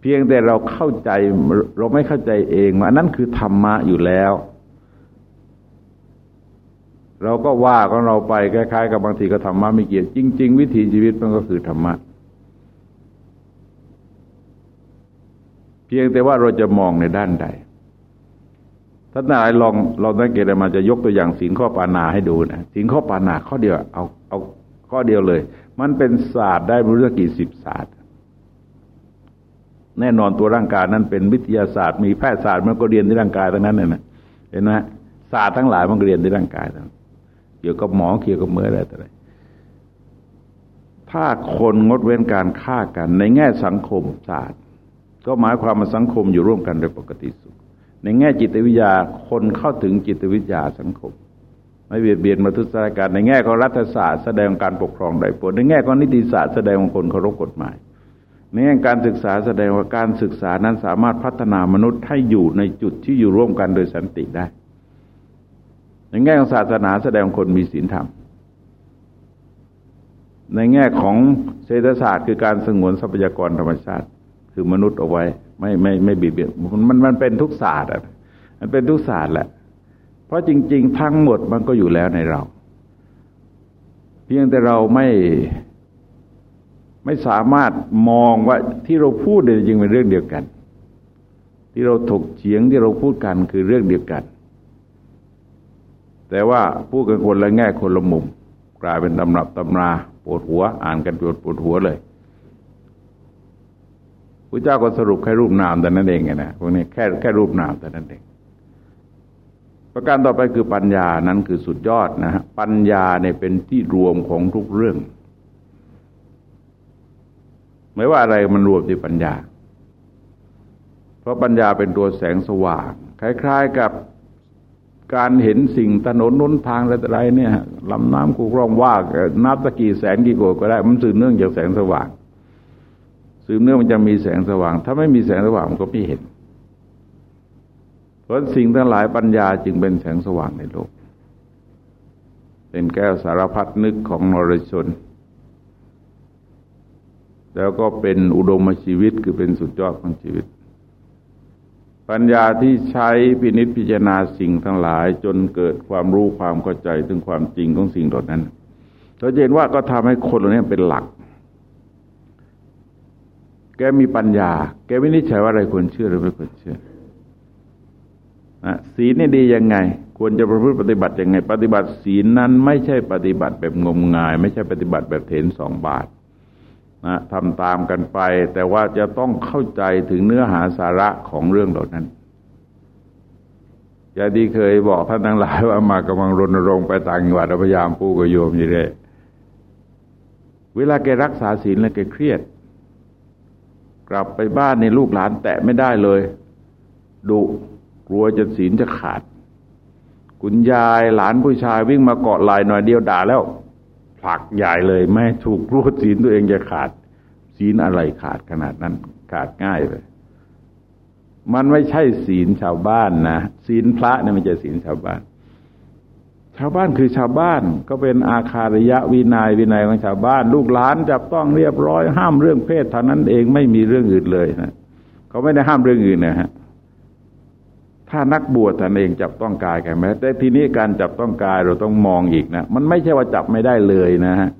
เพียงแต่เราเข้าใจเราไม่เข้าใจเองว่านั่นคือธรรมะอยู่แล้ว เราก็ว่าของเราไปคล้ายๆกับบางทีก็ธรรมะไม่เกี่ยวจริง ๆ วิถีชีวิตมันก็คือธรรมะเพียงแต่ว่าเราจะมองในด้านใดท่านนายลองเราสังเกตมาจะยกตัวอย่างสินข้อปานาให้ดูนะสินข้อปานาข้อเดียวเอาเอาข้อเดียวเลย มันเป็นศาสตร์ได้ไม่รู้กี่สิบศาสตร์ แน่นอนตัวร่างกายนั้นเป็นวิทยาศาสตร์ มีแพทยศาสตร์มันก็เรียนที่ร่างกายทั้งนั้นเลยนะเห็นไหมศาสตร์ทั้งหลายมันเรียนที่ร่างกายทั้ง เกี่ยวกับหมอเกี่ยวกับเมื่ออะไรต่ออะไรถ้าคนงดเว้นการฆ่ากัน ในแง่สังคมศาสตร์ ก็หมายความว่าสังคมอยู่ร่วมกันโดยปกติสุข ในแง่จิตวิทยาคนเข้าถึงจิตวิทยาสังคม ไม่เบียดเบียนมาทุสาการในแง่ของรัฐศาสตร์แสดงการปกครองได้ผลในแง่ของนิติศาสตร์แสดงว่าคนเคารพกฎหมายในแง่การศึกษาแสดงว่าการศึกษานั้นสามารถพัฒนามนุษย์ให้อยู่ในจุดที่อยู่ร่วมกันโดยสันติได้ ในแง่ของศาสนาแสดงคนมีศีลธรรม ในแง่ของเศรษฐศาสตร์คือการสงวนทรัพยากรธรรมชาติ คือมนุษย์เอาไว้ ไม่ไม่ไม่บีบเบียนมันมันเป็นทุกศาสตร์อะมันเป็นทุกศาสตร์แหละ เพราะจริง ๆ ทั้งหมดมันก็อยู่แล้วในเรา เพียงแต่เราไม่ไม่สามารถมองว่าที่เราพูดเนี่ยจริงเป็นเรื่องเดียวกัน ที่เราถกเฉียงที่เราพูดกันคือเรื่องเดียวกัน แต่ว่าพูดกันคนละแง่คนละมุม กลายเป็นตำรับตำราปวดหัว อ่านกันปวดปวดหัวเลยพระเจ้าก็สรุปแค่รูปนามแต่นั้นเองไงนะพวกนี้แค่แค่รูปนามแต่นั้นเอง ประการต่อไปคือปัญญานั้นคือสุดยอดนะฮะปัญญาเนี่ยเป็นที่รวมของทุกเรื่อง ไม่ว่าอะไรมันรวมที่ปัญญา เพราะปัญญาเป็นตัวแสงสว่าง คล้าย ๆ กับ การเห็นสิ่งถนนนุนทางอะไรเนี่ยลำน้ำกูร่องว่านับตะกี้แสนกี่โกก็ได้ มันสืบเนื่องจากแสงสว่าง สืบเนื่องมันจะมีแสงสว่าง ถ้าไม่มีแสงสว่างมันก็ไม่เห็น เพราะสิ่งทั้งหลายปัญญาจึงเป็นแสงสว่างในโลก เป็นแก้วสารพัดนึกของนรชน แล้วก็เป็นอุดมชีวิตคือเป็นสุดยอดของชีวิต ปัญญาที่ใช้พินิจพิจารณาสิ่งทั้งหลาย จนเกิดความรู้ความเข้าใจถึงความจริงของสิ่งเหล่านั้นเราเห็นว่าก็ทำให้คนเหล่านี้เป็นหลัก แกมีปัญญา แกวินิจฉัยว่าอะไรควรเชื่อหรือไม่ควรเชื่อนะศีลนี่ดียังไง ควรจะประพฤติปฏิบัติยังไง ปฏิบัติศีลนั้นไม่ใช่ปฏิบัติแบบงมงาย ไม่ใช่ปฏิบัติแบบเถนสองบาท นะทำตามกันไป แต่ว่าจะต้องเข้าใจถึงเนื้อหาสาระของเรื่องเหล่านั้นอย่างที่เคยบอกท่านทั้งหลายว่ามากำลังรณรงค์ไปต่างจังหวัดพยายามปูกโยมอยู่เลยเวลาแกรักษาศีลแล้วแกเครียด กลับไปบ้านในลูกหลานแตะไม่ได้เลยดุกลัวจะศีลจะขาด คุณยายหลานผู้ชายวิ่งมาเกาะไหลหน่อยเดียวด่าแล้ว ผักใหญ่เลยแม่ถูกรู้ศีลตัวเองจะขาดศีลอะไรขาดขนาดนั้น ขาดง่ายเลย มันไม่ใช่ศีลชาวบ้านนะศีลพระเนี่ยมันจะศีลชาวบ้าน ชาวบ้านคือชาวบ้านก็เป็นอาคาริยะวินยัยวินัยของชาวบ้าน ลูกหลานจับต้องเรียบร้อยห้ามเรื่องเพศเท่านั้นเองไม่มีเรื่องอื่นเลยนะเขาไม่ได้ห้ามเรื่องอื่นนะฮะ ถ้านักบวชท่านเองจับต้องกายกันไหมแต่ทีนี้การจับต้องกายเราต้องมองอีกนะ มันไม่ใช่ว่าจับไม่ได้เลยนะฮะ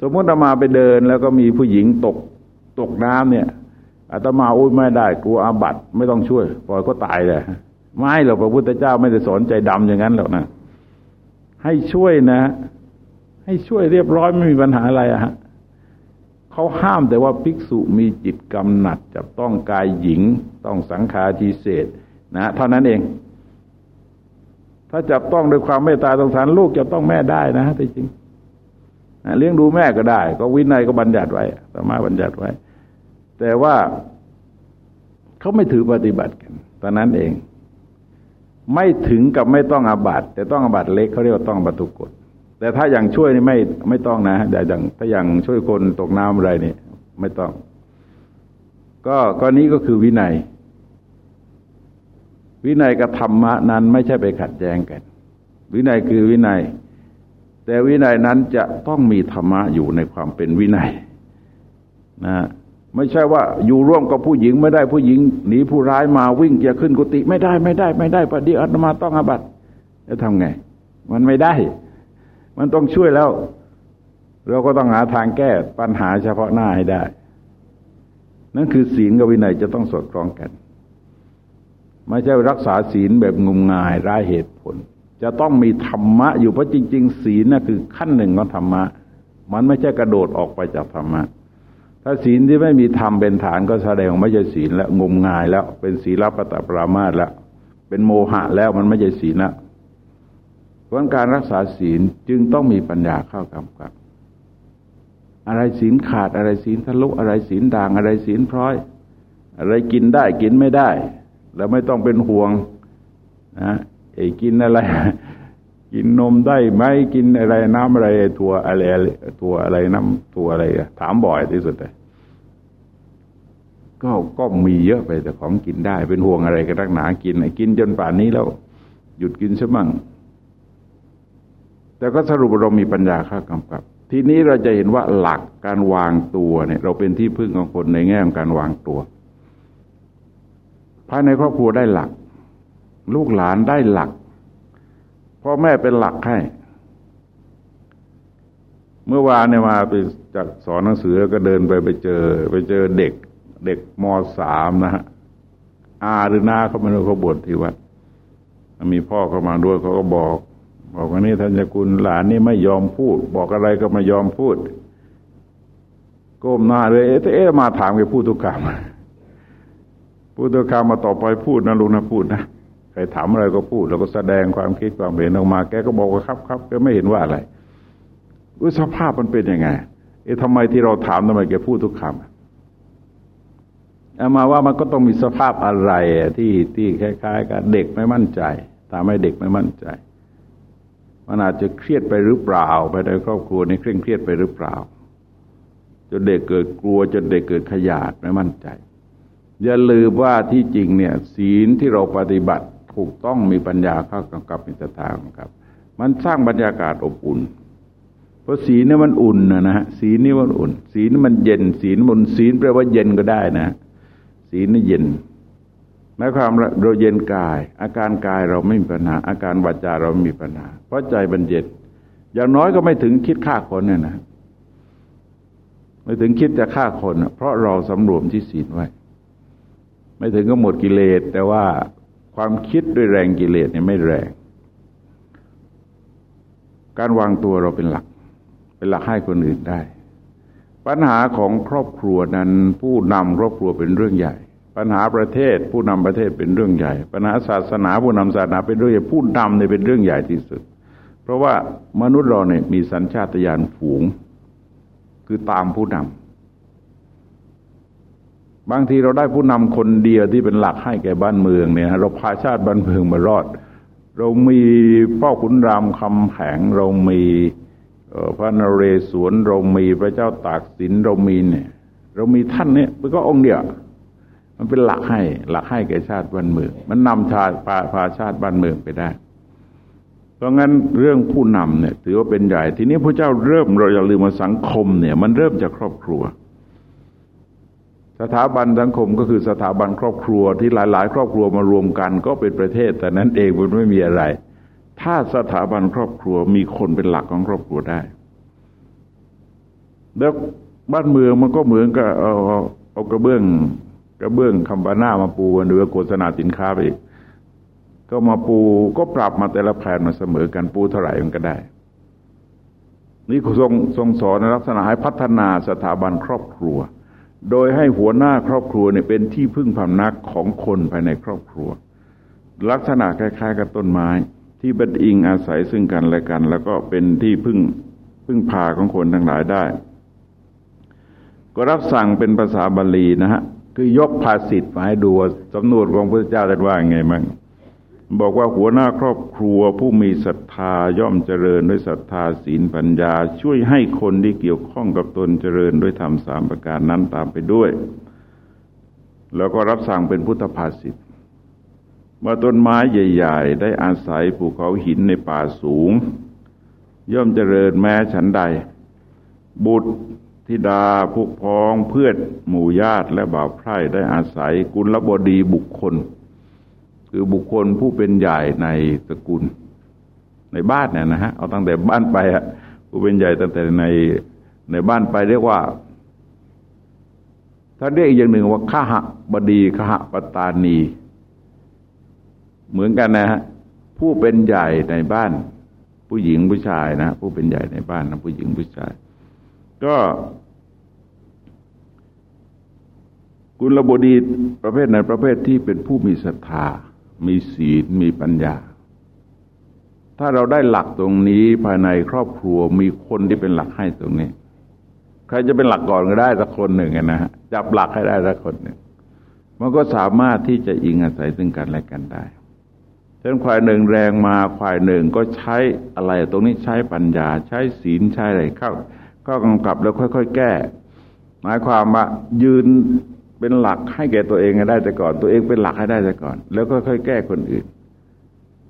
สมมติอามาไปเดินแล้วก็มีผู้หญิงตกตกน้ำเนี่ยอาตมาอุ้ยไม่ได้กลัวอาบัตไม่ต้องช่วยปล่อยก็ตายเลยไม่หรอกพระพุทธเจ้าไม่ได้สอนใจดำอย่างนั้นหรอกนะ ให้ช่วยนะ ให้ช่วยเรียบร้อยไม่มีปัญหาอะไรอะฮะเขาห้ามแต่ว่าภิกษุมีจิตกำหนัดจับต้องกายหญิงต้องสังขาทีเศษ นะเท่านั้นเอง ถ้าจับต้องด้วยความเมตตาสงสารลูกจะต้องแม่ได้นะแต่จริงเลี้ยงดูแม่ก็ได้ ก็วินัยก็บัญญัติไว้สามาบัญญัติไว้ แต่ว่าเขาไม่ถือปฏิบัติกันตอนนั้นเอง ไม่ถึงกับไม่ต้องอาบัตแต่ต้องอาบัตเล็กเขาเรียกว่าต้องบัตุกฎแต่ถ้าอย่างช่วยนี่ไม่ไม่ต้องนะแต่อย่างถ้าอย่างช่วยคนตกน้ำอะไรนี่ไม่ต้อง ก็ก็นี้ก็คือวินัย วินัยกับธรรมะนั้นไม่ใช่ไปขัดแย้งกัน วินัยคือวินัย แต่วินัยนั้นจะต้องมีธรรมะอยู่ในความเป็นวินัยนะไม่ใช่ว่าอยู่ร่วมกับผู้หญิงไม่ได้ผู้หญิงหนีผู้ร้ายมาวิ่งจะขึ้นกุฏิไม่ได้ไม่ได้ ไม่ได้ประเดี๋ยวอาตมาต้องอาบัตจะทำไง มันไม่ได้ มันต้องช่วยแล้ว เราก็ต้องหาทางแก้ปัญหาเฉพาะหน้าให้ได้ นั่นคือศีลกับวินัยจะต้องสอดคล้องกัน ไม่ใช่รักษาศีลแบบงมงายร้ายเหตุผล จะต้องมีธรรมะ อยู่เพราะจริง ๆ ศีลน่ะคือขั้นหนึ่งของธรรมะ มันไม่ใช่กระโดดออกไปจากธรรมะ ถ้าศีลที่ไม่มีธรรมเป็นฐานก็แสดงว่าไม่ใช่ศีลแล้วงมงายแล้ว เป็นศีลปตปรามาสแล้ว เป็นโมหะแล้วมันไม่ใช่ศีลละเพราะการรักษาศีลจึงต้องมีปัญญาเข้ากำกับ อะไรศีลขาดอะไรศีลทะลุอะไรศีลด่างอะไรศีลพร้อย อะไรกินได้กินไม่ได้ แล้วไม่ต้องเป็นห่วงนะไอ้กินอะไร กินนมได้ไหมกินอะไรน้ำอะไรถั่วอะไรถั่วอะไรน้ำถั่วอะไรถามบ่อยที่สุดเลยก็ก็มีเยอะไปแต่ของกินได้ เป็นห่วงอะไรกันนักหนากินกินจนป่านนี้แล้ว หยุดกินซะมั่งแต่ก็สรุปเรามีปัญญาค่ากำกับ ทีนี้เราจะเห็นว่าหลักการวางตัวเนี่ย เราเป็นที่พึ่งของคนในแง่ของการวางตัว ภายในครอบครัวได้หลัก ลูกหลานได้หลักพ่อแม่เป็นหลักให้ เมื่อวานเนี่ยมาไปจากสอนหนังสือก็เดินไปไปเจอ ไปเจอเด็ก เด็กมสามนะฮะอาหรือนาเขาไม่รู้เขาบวชที่วัดมีพ่อเข้ามาด้วยเขาก็บอก บอกว่านี่ท่านจะคุณหลานนี่ไม่ยอมพูด บอกอะไรก็ไม่ยอมพูดก้มหน้าเลยเอ๊ะเอ๊ะมาถามแกพูดทุกคำ พูดทุกคำมาต่อไปพูดนะลุงนะพูดนะใครถามอะไรก็พูด แล้วก็แสดงความคิดความเห็นออกมา แกก็บอกว่าครับครับแกไม่เห็นว่าอะไรอุสภาพมันเป็นยังไง เอ๊ะทำไมที่เราถามทำไมแกพูดทุกคำเอามาว่ามันก็ต้องมีสภาพอะไรที่ที่คล้ายๆกับเด็กไม่มั่นใจทำให้เด็กไม่มั่นใจ มันอาจจะเครียดไปหรือเปล่าไปในครอบครัวนี้เคร่งเครียดไปหรือเปล่าจนเด็กเกิดกลัวจนเด็กเกิดขยาดไม่มั่นใจ อย่าลืมว่าที่จริงเนี่ย ศีลที่เราปฏิบัติถูกต้องมีปัญญาเข้ากำกับมิตรทางครับ มันสร้างบรรยากาศอบอุ่น เพราะศีลนี่มันอุ่นนะนะศีลนี่มันอุ่น ศีลมันเย็น ศีลมันศีลแปลว่าเย็นก็ได้นะ ศีลนี่เย็นหมายความเราเย็นกาย อาการกายเราไม่มีปัญหา อาการวาจาเราไม่มีปัญหา เพราะใจมันเย็นอย่างน้อยก็ไม่ถึงคิดฆ่าคนเนี่ยนะไม่ถึงคิดจะฆ่าคน เพราะเราสำรวมที่ศีลไว้ ไม่ถึงก็หมดกิเลส แต่ว่าความคิดด้วยแรงกิเลสเนี่ยไม่แรง การวางตัวเราเป็นหลัก เป็นหลักให้คนอื่นได้ ปัญหาของครอบครัวนั้น ผู้นำครอบครัวเป็นเรื่องใหญ่ ปัญหาประเทศ ผู้นำประเทศเป็นเรื่องใหญ่ ปัญหาศาสนาผู้นำศาสนาเป็นเรื่องใหญ่ผู้นำเนี่ยเป็นเรื่องใหญ่ที่สุด เพราะว่ามนุษย์เราเนี่ยมีสัญชาตญาณฝูง คือตามผู้นำ บางทีเราได้ผู้นำคนเดียวที่เป็นหลักให้แก่บ้านเมืองเนี่ยเราพาชาติบ้านเมืองมารอด เรามีพ่อขุนรามคำแผงเรามีพระนเรศวรเรามีพระเจ้าตากสินเรามีเนี่ย เรามีท่านเนี่ยมันก็องค์เดียวมันเป็นหลักให้หลักให้แก่ชาติบ้านเมือง มันนำชาติพาพาชาติบ้านเมืองไปได้เพราะงั้นเรื่องผู้นำเนี่ยถือว่าเป็นใหญ่ ทีนี้พระเจ้าเริ่มเราอย่าลืมมาสังคมเนี่ย มันเริ่มจากครอบครัว สถาบันสังคมก็คือสถาบันครอบครัวที่หลาย ๆ ครอบครัวมารวมกันก็เป็นประเทศ แต่นั้นเองมันไม่มีอะไร ถ้าสถาบันครอบครัวมีคนเป็นหลักของครอบครัวได้ แล้วบ้านเมืองมันก็เหมือนกับเอาเอากระเบื้องกระเบื้องคำบาน้ามาปูหรือโฆษณาสินค้าไปอีกก็มาปูก็ปรับมาแต่ละแผ่นมาเสมอกันปูเท่าไหร่มันก็ได้ นี่ทรงทรงสอนในลักษณะให้พัฒนาสถาบันครอบครัว โดยให้หัวหน้าครอบครัวเนี่ยเป็นที่พึ่งพำนักของคนภายในครอบครัว ลักษณะคล้าย ๆ กับต้นไม้ ที่บัดอิงอาศัยซึ่งกันและกัน แล้วก็เป็นที่พึ่งพึ่งพาของคนทั้งหลายได้ ก็รับสั่งเป็นภาษาบาลีนะฮะคือยกภาษิตมาให้ดูสำนวนของพระเจ้าท่านว่าไงมั่ง บอกว่าหัวหน้าครอบครัวผู้มีศรัทธาย่อมเจริญด้วยศรัทธาศีลปัญญา ช่วยให้คนที่เกี่ยวข้องกับตนเจริญด้วยธรรมสามประการนั้นตามไปด้วย แล้วก็รับสั่งเป็นพุทธภาษิตว่าต้นไม้ใหญ่ ๆ ได้อาศัยภูเขาหินในป่าสูง ย่อมเจริญแม้ฉันใด บุตรธิดาผู้พ้องเพื่อนหมู่ญาติและบ่าวไพร่ได้อาศัยกุลบดีบุคคล คือบุคคลผู้เป็นใหญ่ในสกุล ในบ้านเนี่ยนะฮะเอาตั้งแต่บ้านไปอะผู้เป็นใหญ่ตั้งแต่ในในบ้านไปเรียกว่าถ้าเรียกอีกอย่างหนึ่งว่าขหบดีข้าปตานี เหมือนกันนะฮะผู้เป็นใหญ่ในบ้าน ผู้หญิงผู้ชายนะผู้เป็นใหญ่ในบ้านนะผู้หญิงผู้ชาย ก็กุลบดีประเภทไหนประเภทที่เป็นผู้มีศรัทธา มีศีลมีปัญญา ถ้าเราได้หลักตรงนี้ภายในครอบครัวมีคนที่เป็นหลักให้ตรงนี้ ใครจะเป็นหลักก่อนก็ได้สักคนหนึ่งนะฮะจับหลักให้ได้สักคนหนึ่งมันก็สามารถที่จะอิงอาศัยซึ่งกันและกันได้เช่นควายหนึ่งแรงมาควายหนึ่งก็ใช้อะไร ตรงนี้ใช้ปัญญา ใช้ศีลใช้อะไรเข้าก็กำกับแล้วค่อย ๆ แก้ หมายความว่ายืน เป็นหลักให้แก่ตัวเองให้ได้แต่ก่อน ตัวเองเป็นหลักให้ได้แต่ก่อน แล้วก็ค่อยแก้คนอื่น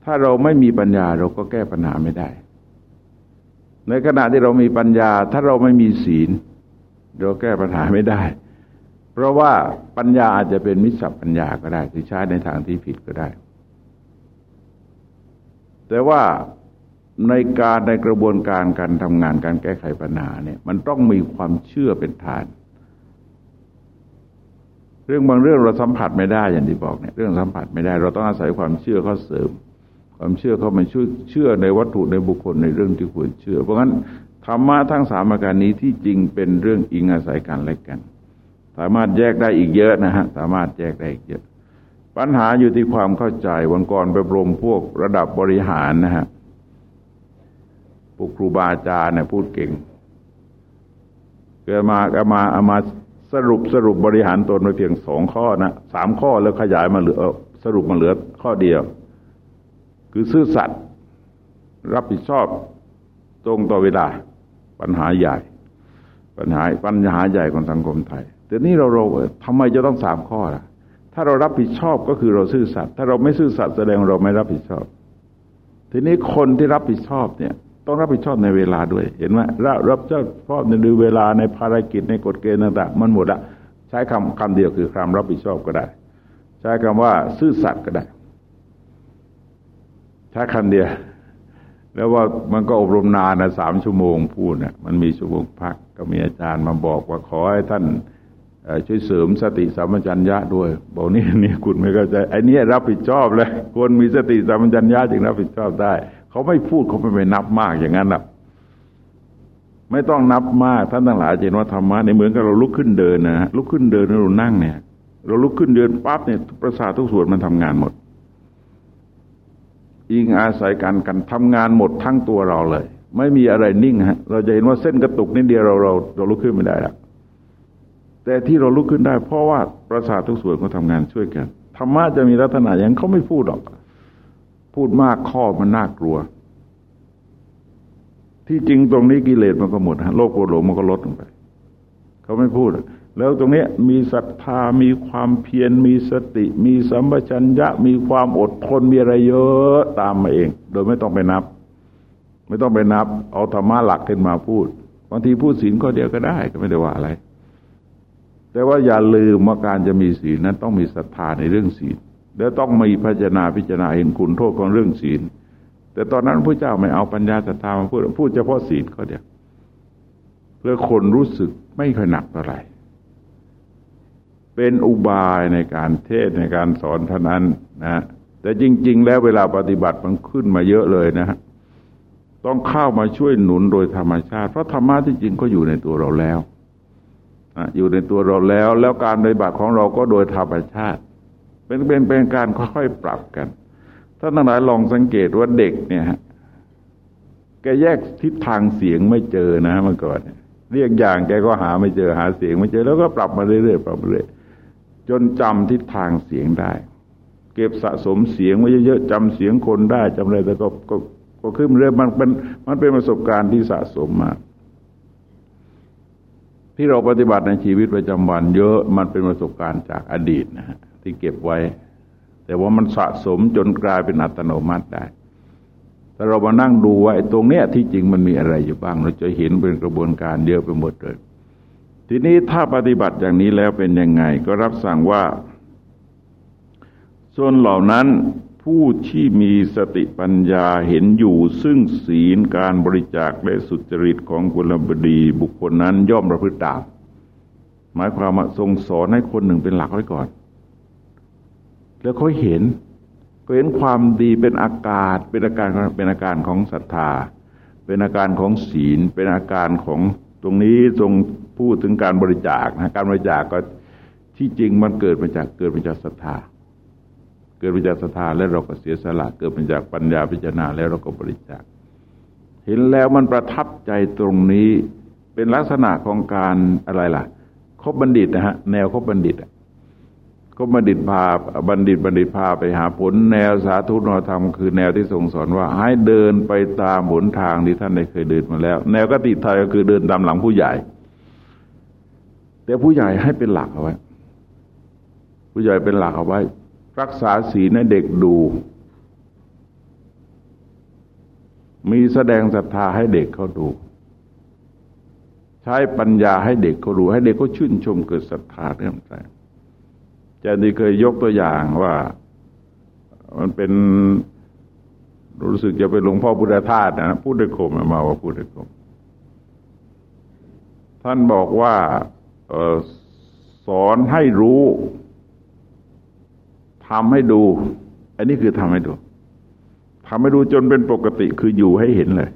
ถ้าเราไม่มีปัญญาเราก็แก้ปัญหาไม่ได้ ในขณะที่เรามีปัญญา ถ้าเราไม่มีศีล เราแก้ปัญหาไม่ได้ เพราะว่าปัญญาอาจจะเป็นมิจฉาปัญญาก็ได้คือใช้ในทางที่ผิดก็ได้ แต่ว่าในการในกระบวนการการทำงานการแก้ไขปัญหาเนี่ย มันต้องมีความเชื่อเป็นฐาน เรื่องบางเรื่องเราสัมผัสไม่ได้อย่างที่บอกเนี่ยเรื่องสัมผัสไม่ได้ เราต้องอาศัยความเชื่อเข้าเสริม ความเชื่อเข้ามาช่วยเชื่อในวัตถุในบุคคลในเรื่องที่ควรเชื่อ เพราะงั้นธรรมะทั้งสามอาการนี้ที่จริงเป็นเรื่องอิงอาศัยกันและกัน สามารถแยกได้อีกเยอะนะฮะสามารถแยกได้อีกเยอะ ปัญหาอยู่ที่ความเข้าใจวันก่อนไปปรมพวกระดับบริหารนะฮะพวกครูบาอาจารย์เนี่ยพูดเก่งเกิดมาเอามาเอามา สรุปสรุปบริหารตนไปเพียงสองข้อนะสามข้อแล้วขยายมาเหลือสรุปมาเหลือข้อเดียว คือซื่อสัตย์รับผิดชอบตรงต่อเวลา ปัญหาใหญ่ ปัญหาปัญหาใหญ่ของสังคมไทยแต่นี่เราเราทำไมจะต้องสามข้อล่ะ ถ้าเรารับผิดชอบก็คือเราซื่อสัตย์ถ้าเราไม่ซื่อสัตย์แสดงเราไม่รับผิดชอบ ทีนี้คนที่รับผิดชอบเนี่ย ต้องรับผิดชอบในเวลาด้วย เห็นไหมรับรับผิดชอบในดูเวลาในภารกิจในกฎเกณฑ์ต่างๆมันหมดละใช้คำคำเดียวคือความรับผิดชอบก็ได้ ใช้คำว่าซื่อสัตย์ก็ได้ ใช้คำเดียว แล้วว่ามันก็อบรมนานนะสามชั่วโมงพูดนะมันมีชั่วโมงพักก็มีอาจารย์มาบอกว่าขอให้ท่านช่วยเสริมสติสัมปชัญญะด้วยบอกนี่นี่คุณไม่เข้าใจไอ้นี่รับผิดชอบเลยควรมีสติสัมปชัญญะจึงรับผิดชอบได้ เขาไม่พูดเขาไม่ไปนับมากอย่างนั้นหรอกไม่ต้องนับมากท่านทั้งหลายเห็นว่าธรรมะในเหมือนกับเราลุกขึ้นเดินนะฮะลุกขึ้นเดินเรานั่งเนี่ย เราลุกขึ้นเดินปั๊บเนี่ยประสาททุกส่วนมันทำงานหมดอิงอาศัยกันกันทำงานหมดทั้งตัวเราเลย ไม่มีอะไรนิ่งฮะ เราจะเห็นว่าเส้นกระตุกนิดเดียวเราเราเราลุกขึ้นไม่ได้ละแต่ที่เราลุกขึ้นได้ เพราะว่าประสาททุกส่วนเขาทางานช่วยกันธรรมะจะมีลักษณะอย่างเขาไม่พูดหรอก พูดมากข้อมันน่ากลัว ที่จริงตรงนี้กิเลสมันก็หมดฮะโลกโกรธมันก็ลดลงไป เขาไม่พูด แล้วตรงนี้มีศรัทธามีความเพียรมีสติ มีสัมปชัญญะ มีความอดทนมีอะไรเยอะตามมาเอง โดยไม่ต้องไปนับ ไม่ต้องไปนับ เอาธรรมะหลักขึ้นมาพูดบางทีพูดศีลก็เดียวก็ได้ก็ไม่ได้ว่าอะไร แต่ว่าอย่าลืมว่าการจะมีศีลนั้นต้องมีศรัทธาในเรื่องศีล แล้วต้องมีพิจารณาพิจารณาเห็นคุณโทษของเรื่องศีล แต่ตอนนั้นพระเจ้าไม่เอาปัญญาศรัทธามาพูดพูดเฉพาะศีลก็เดียวเพื่อคนรู้สึกไม่ค่อยหนักเท่าไหร่เป็นอุบายในการเทศในการสอนเท่านั้นนะแต่จริง ๆ แล้วเวลาปฏิบัติมันขึ้นมาเยอะเลยนะฮะต้องเข้ามาช่วยหนุนโดยธรรมชาติ เพราะธรรมะที่จริงก็อยู่ในตัวเราแล้วอยู่ในตัวเราแล้ว แล้วการปฏิบัติของเราก็โดยธรรมชาติ เป็นเป็นเป็นการค่อยๆปรับกันท่านทั้งหลายลองสังเกตว่าเด็กเนี่ยฮะแกแยกทิศทางเสียงไม่เจอนะเมื่อก่อนเรียกอย่างแกก็หาไม่เจอหาเสียงไม่เจอแล้วก็ปรับมาเรื่อยๆปรับเรื่อยจนจำทิศทางเสียงได้ เก็บสะสมเสียงไว้เยอะๆจำเสียงคนได้จำอะไรแต่ก็ก็ก็ขึ้นเรื่อยมันเป็นมันเป็นประสบการณ์ที่สะสมมาที่เราปฏิบัติในชีวิตประจำวัน เยอะมันเป็นประสบการณ์จากอดีตนะฮะ ที่เก็บไว้ แต่ว่ามันสะสมจนกลายเป็นอัตโนมัติได้ถ้าเรามานั่งดูว่าตรงเนี้ยที่จริงมันมีอะไรอยู่บ้าง เราจะเห็นเป็นกระบวนการเยอะไปหมดเลย ทีนี้ถ้าปฏิบัติอย่างนี้แล้วเป็นยังไง ก็รับสั่งว่าส่วนเหล่านั้นผู้ที่มีสติปัญญาเห็นอยู่ซึ่งศีลการบริจาคและสุจริตของกุลบดีบุคคลนั้นย่อมประพฤติตาม หมายความว่าทรงสอนให้คนหนึ่งเป็นหลักไว้ก่อน แล้วเขาเห็นก็เห็นความดีเป็นอากาศ เป็นอาการเป็นอาการของศรัทธา เป็นอาการของศีล เป็นอาการของตรงนี้ทรงพูดถึงการบริจาคนะการบริจาคก็ที่จริงมันเกิดมาจากเกิดมาจากศรัทธา เกิดมาจากศรัทธาแล้วเราก็เสียสละ เกิดมาจากปัญญาพิจารณาแล้วเราก็บริจาค เห็นแล้วมันประทับใจตรงนี้เป็นลักษณะของการอะไรล่ะคบบัณฑิตนะฮะแนวคบบัณฑิตค บบัณฑิตพาบัณฑิตบัณฑิตพาไปหาผลแนวสาธุนธรรม คือแนวที่ทรงสอนว่าให้เดินไปตามหนทางที่ท่านได้เคยเดินมาแล้ว แนวกติไทยก็คือเดินตามหลังผู้ใหญ่ แต่ผู้ใหญ่ให้เป็นหลักเอาไว้ ผู้ใหญ่เป็นหลักเอาไว้ รักษาศีลให้เด็กดู มีแสดงศรัทธาให้เด็กเขาดู ใช้ปัญญาให้เด็กเขารู้ให้เด็กเขาชื่นชมเกิดศรัทธาเรื่มใส จะดีเคยยกตัวอย่างว่า มันเป็นรู้สึกจะเป็นหลวงพ่อพุทธทาสนะพูดได้คมมาว่าพูดได้คม ท่านบอกว่าออสอนให้รู้ทำให้ดู อันนี้คือทำให้ดูทำให้ดูจนเป็นปกติคืออยู่ให้เห็นเลย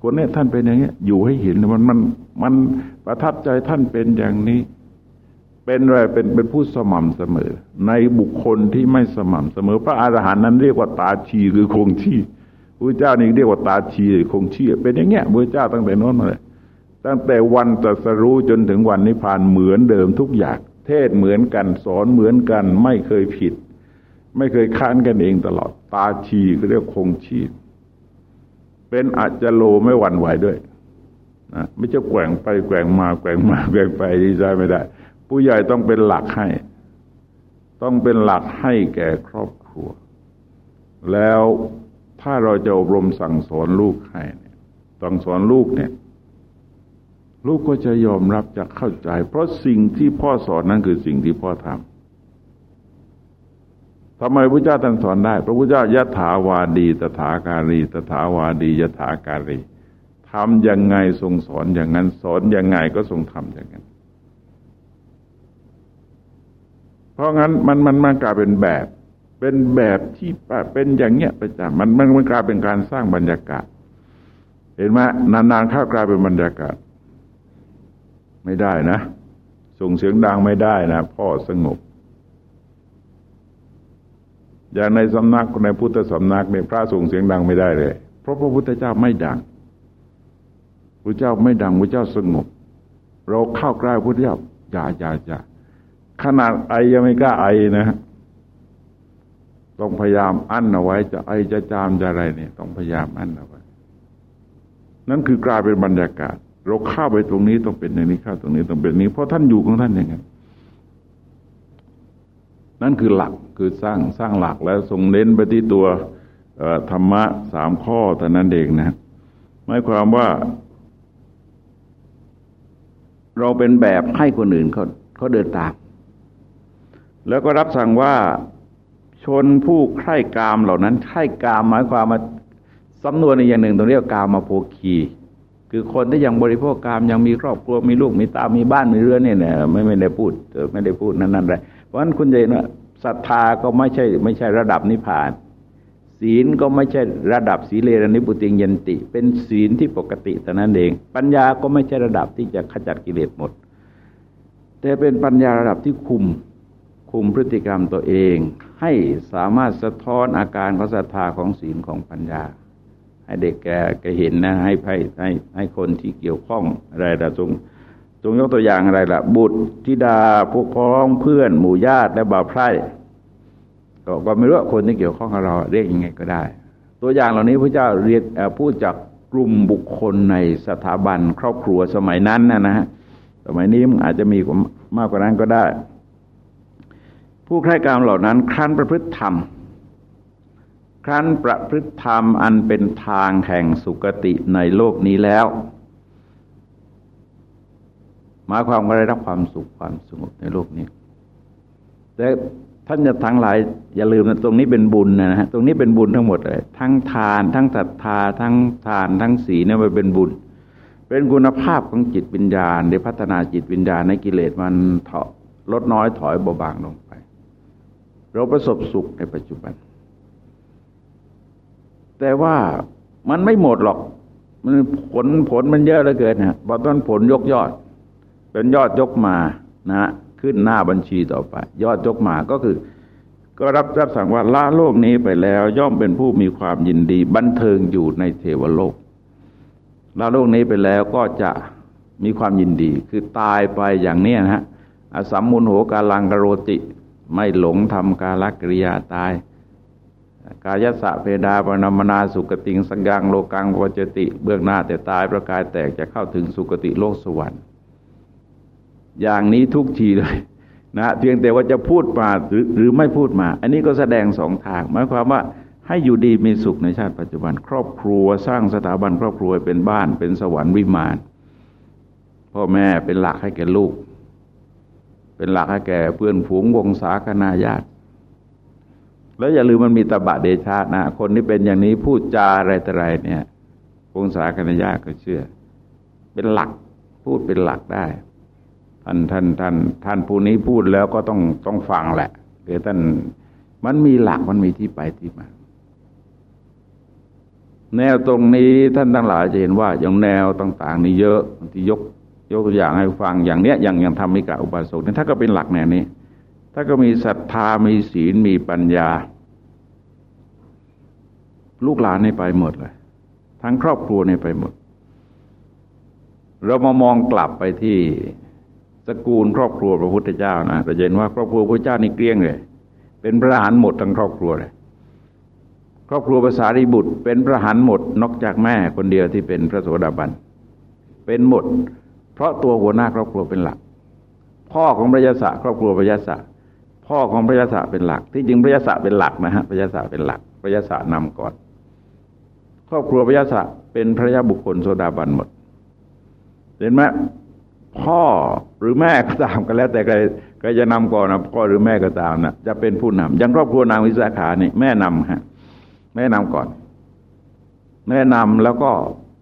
คนนี้ท่านเป็นอย่างนี้อยู่ให้เห็นมันมันมันประทับใจท่านเป็นอย่างนี้ เป็นอะไรเป็นเป็นผู้สม่ำเสมอ ในบุคคลที่ไม่สม่ำเสมอ พระอาหารหันต์นั้นเรียกว่าตาชีคือคงชีพระเจ้านี่เรียกว่าตาชีหรือคงชีเป็นอย่างเงี้ยพระเจ้าตั้งแต่โน้นมาเลยตั้งแต่วันตรัสรู้จนถึงวันนิพพานเหมือนเดิมทุกอย่าง เทศเหมือนกันสอนเหมือนกัน ไม่เคยผิด ไม่เคยค้านกันเองตลอด ตาชีก็เรียกคงชีเป็นอาจโลไม่หวั่นไหวด้วยนะไม่จะแกว่งไปแกว่งมาแกว่งมาแกว่งไปดีใจไม่ได้ ผู้ใหญ่ต้องเป็นหลักให้ ต้องเป็นหลักให้แก่ครอบครัว แล้วถ้าเราจะอบรมสั่งสอนลูกให้เนี่ยสั่งสอนลูกเนี่ย ลูกก็จะยอมรับจะเข้าใจ เพราะสิ่งที่พ่อสอนนั่นคือสิ่งที่พ่อทำทำไมพระเจ้าท่านสอนได้ พระพุทธเจ้ายะถาวาดีตถาการีตถาวาดียะถาการีทำยังไงทรงสอนอย่างนั้น สอนยังไงก็ทรงทำอย่างนั้น เพราะงั้นมันมันมันกลายเป็นแบบ เป็นแบบที่เป็นอย่างเงี้ยประจำมันมันมันกลายเป็นการสร้างบรรยากาศ เห็นไหมนานๆเข้ากลายเป็นบรรยากาศ ไม่ได้นะ ส่งเสียงดังไม่ได้นะ พ่อสงบ อย่างในสำนักในพุทธสำนักในพระส่งเสียงดังไม่ได้เลย เพราะพระพุทธเจ้าไม่ดังพระเจ้าไม่ดังพระเจ้าสงบ เราเข้าใกล้พระเจ้าอย่าอย่าอย่า ขนาดไอยังไม่กล้าไอนะต้องพยายามอั้นเอาไว้ จะไอจะจามจะอะไรเนี่ย ต้องพยายามอั้นเอาไว้ นั่นคือกลายเป็นบรรยากาศ เราเข้าไปตรงนี้ต้องเป็นอย่างนี้เข้าตรงนี้ต้องเป็นนี้ เพราะท่านอยู่ของท่านอย่างนั้นนั่นคือหลักคือสร้างสร้างหลักแล้วทรงเน้นไปที่ตัวธรรมะสามข้อแต่นั้นเองนะหมายความว่า เราเป็นแบบให้คนอื่นเขาเขาเดินตาม แล้วก็รับสั่งว่าชนผู้ใคร่กามเหล่านั้นใคร่กามหมายความมาสำนวนในอย่างหนึ่งตรงเรียกกามมาโภคีคือคนที่ยังบริโภคกามยังมีครอบครัวมีลูกมีตามีบ้านมีเรือนเนี่ยไม่ไม่ได้พูดไม่ได้พูดนั่นนั่นไรเพราะฉะนั้นคุณจะเห็นว่าศรัทธาก็ไม่ใช่ไม่ใช่ระดับนิพพาน ศีลก็ไม่ใช่ระดับสีเลรนิปุติงยันติ เป็นศีลที่ปกติแต่นั้นเอง ปัญญาก็ไม่ใช่ระดับที่จะขจัดกิเลสหมด แต่เป็นปัญญาระดับที่คุม คุมพฤติกรรมตัวเอง ให้สามารถสะท้อนอาการของศรัทธาของศีลของปัญญา ให้เด็กแกแกเห็นนะให้ให้ให้ให้คนที่เกี่ยวข้องอะไรละจงจงยกตัวอย่างอะไรละบุตรธิดาพวกพ้องเพื่อน หมู่ญาติและบ่าวไพร่ก็ไม่รู้คนที่เกี่ยวข้องกับเราเรียกยังไงก็ได้ ตัวอย่างเหล่านี้พระเจ้าเรียกพูดจากกลุ่มบุคคลในสถาบันครอบครัวสมัยนั้นนะนะฮะสมัยนี้มันอาจจะมีมากกว่านั้นก็ได้ ผู้ใคร่กามเหล่านั้น ครั้นประพฤติธรรม ครั้นประพฤติธรรมอันเป็นทางแห่งสุคติในโลกนี้แล้วหมายความว่าได้รับความสุขความสงบในโลกนี้ แต่ท่านจะทั้งหลายอย่าลืมนะตรงนี้เป็นบุญนะฮะตรงนี้เป็นบุญทั้งหมดเลยทั้งทาน ทั้งศรัทธา ทั้งทาน ทั้งศีลเนี่ยมันเป็นบุญ เป็นคุณภาพของจิตวิญญาณได้พัฒนาจิตวิญญาณในกิเลสมันเถาะลดน้อยถอยเบาบางลง เราประสบสุขในปัจจุบัน แต่ว่ามันไม่หมดหรอก มันผลผลมันเยอะเหลือเกินนะพอต้นผลยกยอด เป็นยอดยกมานะขึ้นหน้าบัญชีต่อไป ยอดยกมาก็คือ ก็รับรับสั่งว่าละโลกนี้ไปแล้ว ย่อมเป็นผู้มีความยินดี บันเทิงอยู่ในเทวโลกละโลกนี้ไปแล้วก็จะมีความยินดี คือตายไปอย่างเนี้ยนะฮะอสัมมุนโหกาลังกโรติ ไม่หลงทำกาลกิริยาตาย กายสะเพดาปนามนาสุกติงสังกังโลกังวจติ เบื้องหน้าแต่ตายประกายแตกจะเข้าถึงสุกติโลกสวรรค์ อย่างนี้ทุกทีเลยนะเพียงแต่ว่าจะพูดมาหรือหรือไม่พูดมา อันนี้ก็แสดงสองทางหมายความว่าให้อยู่ดีมีสุขในชาติปัจจุบัน ครอบครัวสร้างสถาบันครอบครัวเป็นบ้านเป็นสวรรค์วิมาน พ่อแม่เป็นหลักให้แก่ลูก เป็นหลักให้แก่เพื่อนฝูงวงศาคณาญาติ แล้วอย่าลืมมันมีตบะเดชานะ คนที่เป็นอย่างนี้พูดจาอะไรแต่ไรเนี่ยวงศาคณาญาติก็เชื่อ เป็นหลักพูดเป็นหลักได้ ท่านท่านท่านท่านผู้นี้พูดแล้วก็ต้องต้องฟังแหละคือท่านมันมีหลักมันมีที่ไปที่มาแนวตรงนี้ท่านทั้งหลายจะเห็นว่าอย่างแนวต่าง ๆ นี่เยอะที่ยก ยกตัวอย่างให้ฟังอย่างเนี้ยอย่างอย่างทำมิกะอุบาสกนี่ถ้าก็เป็นหลักแนวนี้ ถ้าก็มีศรัทธามีศีลมีปัญญา ลูกหลานในไปหมดเลย ทั้งครอบครัวในไปหมด เรามามองกลับไปที่สกุลครอบครัวพระพุทธเจ้านะเราเห็นว่าครอบครัวพระเจ้านี่เกลี้ยงเลย เป็นพระหันหมดทั้งครอบครัวเลยครอบครัวภาษาริบุตร เป็นพระหันหมด นอกจากแม่คนเดียวที่เป็นพระโสดาบัน เป็นหมด เพราะตัวหัวหน้าครอบครัวเป็นหลัก พ่อของพระยาศะครอบครัวพระยาศะพ่อของพระยาศะเป็นหลัก ที่จริงพระยาศะเป็นหลักนะฮะพระยาศะเป็นหลัก พระยาศะนำก่อน ครอบครัวพระยาศะเป็นพระยาบุคคลโสดาบันหมด เห็นไหมพ่อหรือแม่ก็ตามกันแล้ว แต่ใครใครจะนำก่อนนะพ่อหรือแม่ก็ตามนะจะเป็นผู้นำอย่างครอบครัวนางวิสาขานี่แม่นำฮะแม่นำก่อน แม่นำแล้วก็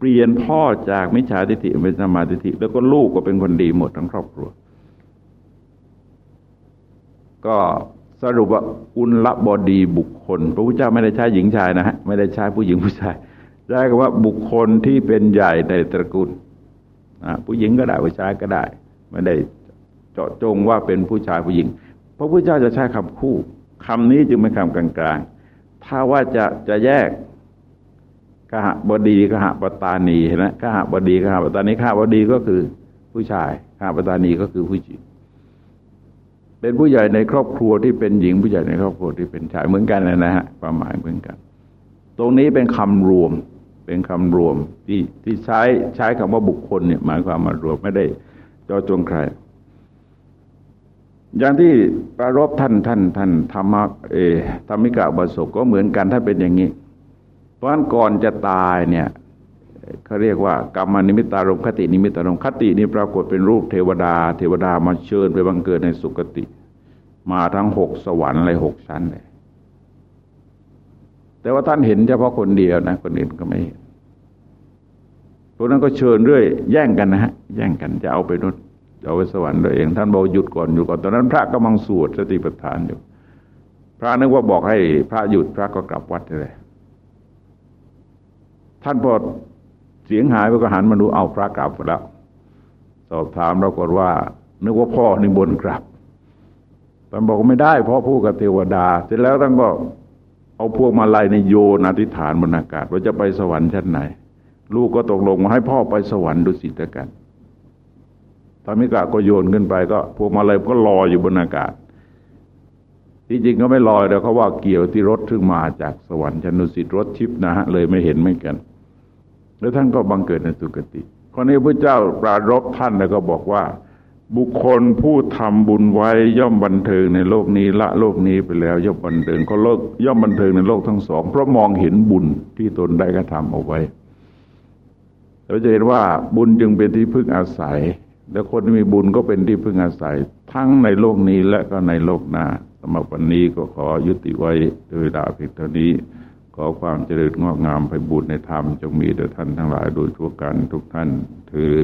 เปลี่ยนพ่อจากมิจฉาทิฏฐิเป็นสมาธิฐิแล้วก็ลูกก็เป็นคนดีหมดทั้งครอบครัว ก็สรุปว่าอุลละบดีบุคคล พระพุทธเจ้าไม่ได้ใช้หญิงชายนะฮะไม่ได้ใช้ผู้หญิงผู้ชายใช้คำว่าบุคคลที่เป็นใหญ่ในตระกูลผู้หญิงก็ได้ผู้ชายก็ได้ไม่ได้เจาะจงว่าเป็นผู้ชายผู้หญิง พระพุทธเจ้าจะใช้คำคู่คำนี้จึงเป็นคำกลางๆ ถ้าว่าจะจะแยก กหบดีกหปตานีเห็นไหมกหบดีกหปตานีกหบดีก็คือผู้ชายกหปตานีก็คือผู้หญิงเป็นผู้ใหญ่ในครอบครัวที่เป็นหญิงผู้ใหญ่ในครอบครัวที่เป็นชายเหมือนกันนะฮะความหมายเหมือนกัน ตรงนี้เป็นคำรวมเป็นคำรวมที่ที่ใช้ใช้คำว่าบุคคลเนี่ยหมายความมารวมไม่ได้จอจงใคร อย่างที่ประรบท่านท่านท่านธรรมะเอธรรมิกะบสกก็เหมือนกันถ้าเป็นอย่างนี้ ราะฉะนั้นก่อนจะตายเนี่ยเขาเรียกว่ากรรมนิมิตารมคตินิมิตารมคตินี่ปรากฏเป็นรูปเทวดา เทวดามาเชิญไปบังเกิดในสุคติ มาทั้งหกสวรรค์เลยหกชั้นเลย แต่ว่าท่านเห็นเฉพาะคนเดียวนะ คนอื่นก็ไม่เห็นพวกนั้นก็เชิญเรื่อยแย่งกันนะฮะ แย่งกันจะเอาไปนุษจะเอาไปสวรรค์โดยเอง ท่านบอกหยุดก่อนอยู่ก่อนตอนนั้นพระกำลังสวดสติปัฏฐานอยู่ พระนึกว่าบอกให้พระหยุดพระก็กลับวัดเลย ท่านพอเสียงหายไปก็หันมาดูเอาพระกลับไปแล้ว สอบถามปรากฏว่า นึกว่าพ่อนิบนกลับท่านบอกไม่ได้เพราะพูดกับเทวดา เสร็จแล้วท่านก็เอาพวกมาลัยในโยนอธิษฐานบนอากาศว่าจะไปสวรรค์ชั้นไหน ลูกก็ตกลงมาให้พ่อไปสวรรค์ดุสิตกันธรรมิกาก็โยนขึ้นไปก็พวกมาลัยก็ลอยอยู่บนอากาศ ที่จริงก็ไม่ลอยแต่เขาว่าเกี่ยวที่รถถึงมาจากสวรรค์ชั้นดุสิตรถชิปนะฮะเลยไม่เห็นไม่กัน แล้วท่านก็บังเกิดในสุคติคราวนี้พระเจ้าปรารบท่านแล้วก็บอกว่า บุคคลผู้ทำบุญไว้ย่อมบันเทิงในโลกนี้ละโลกนี้ไปแล้วย่อมบันเทิงก็โลกย่อมบันเทิงในโลกทั้งสอง เพราะมองเห็นบุญที่ตนได้กระทำเอาไว้เราจะเห็นว่าบุญจึงเป็นที่พึ่งอาศัย และคนที่มีบุญก็เป็นที่พึ่งอาศัย ทั้งในโลกนี้และก็ในโลกหน้าสำหรับวันนี้ก็ขอยุติไว้โดยดาเพียงเท่านี้ ขอความเจริญงอกงามไปบุญในธรรมจงมีแด่ท่านทั้งหลายโดยทั่วกันทุกท่านถือ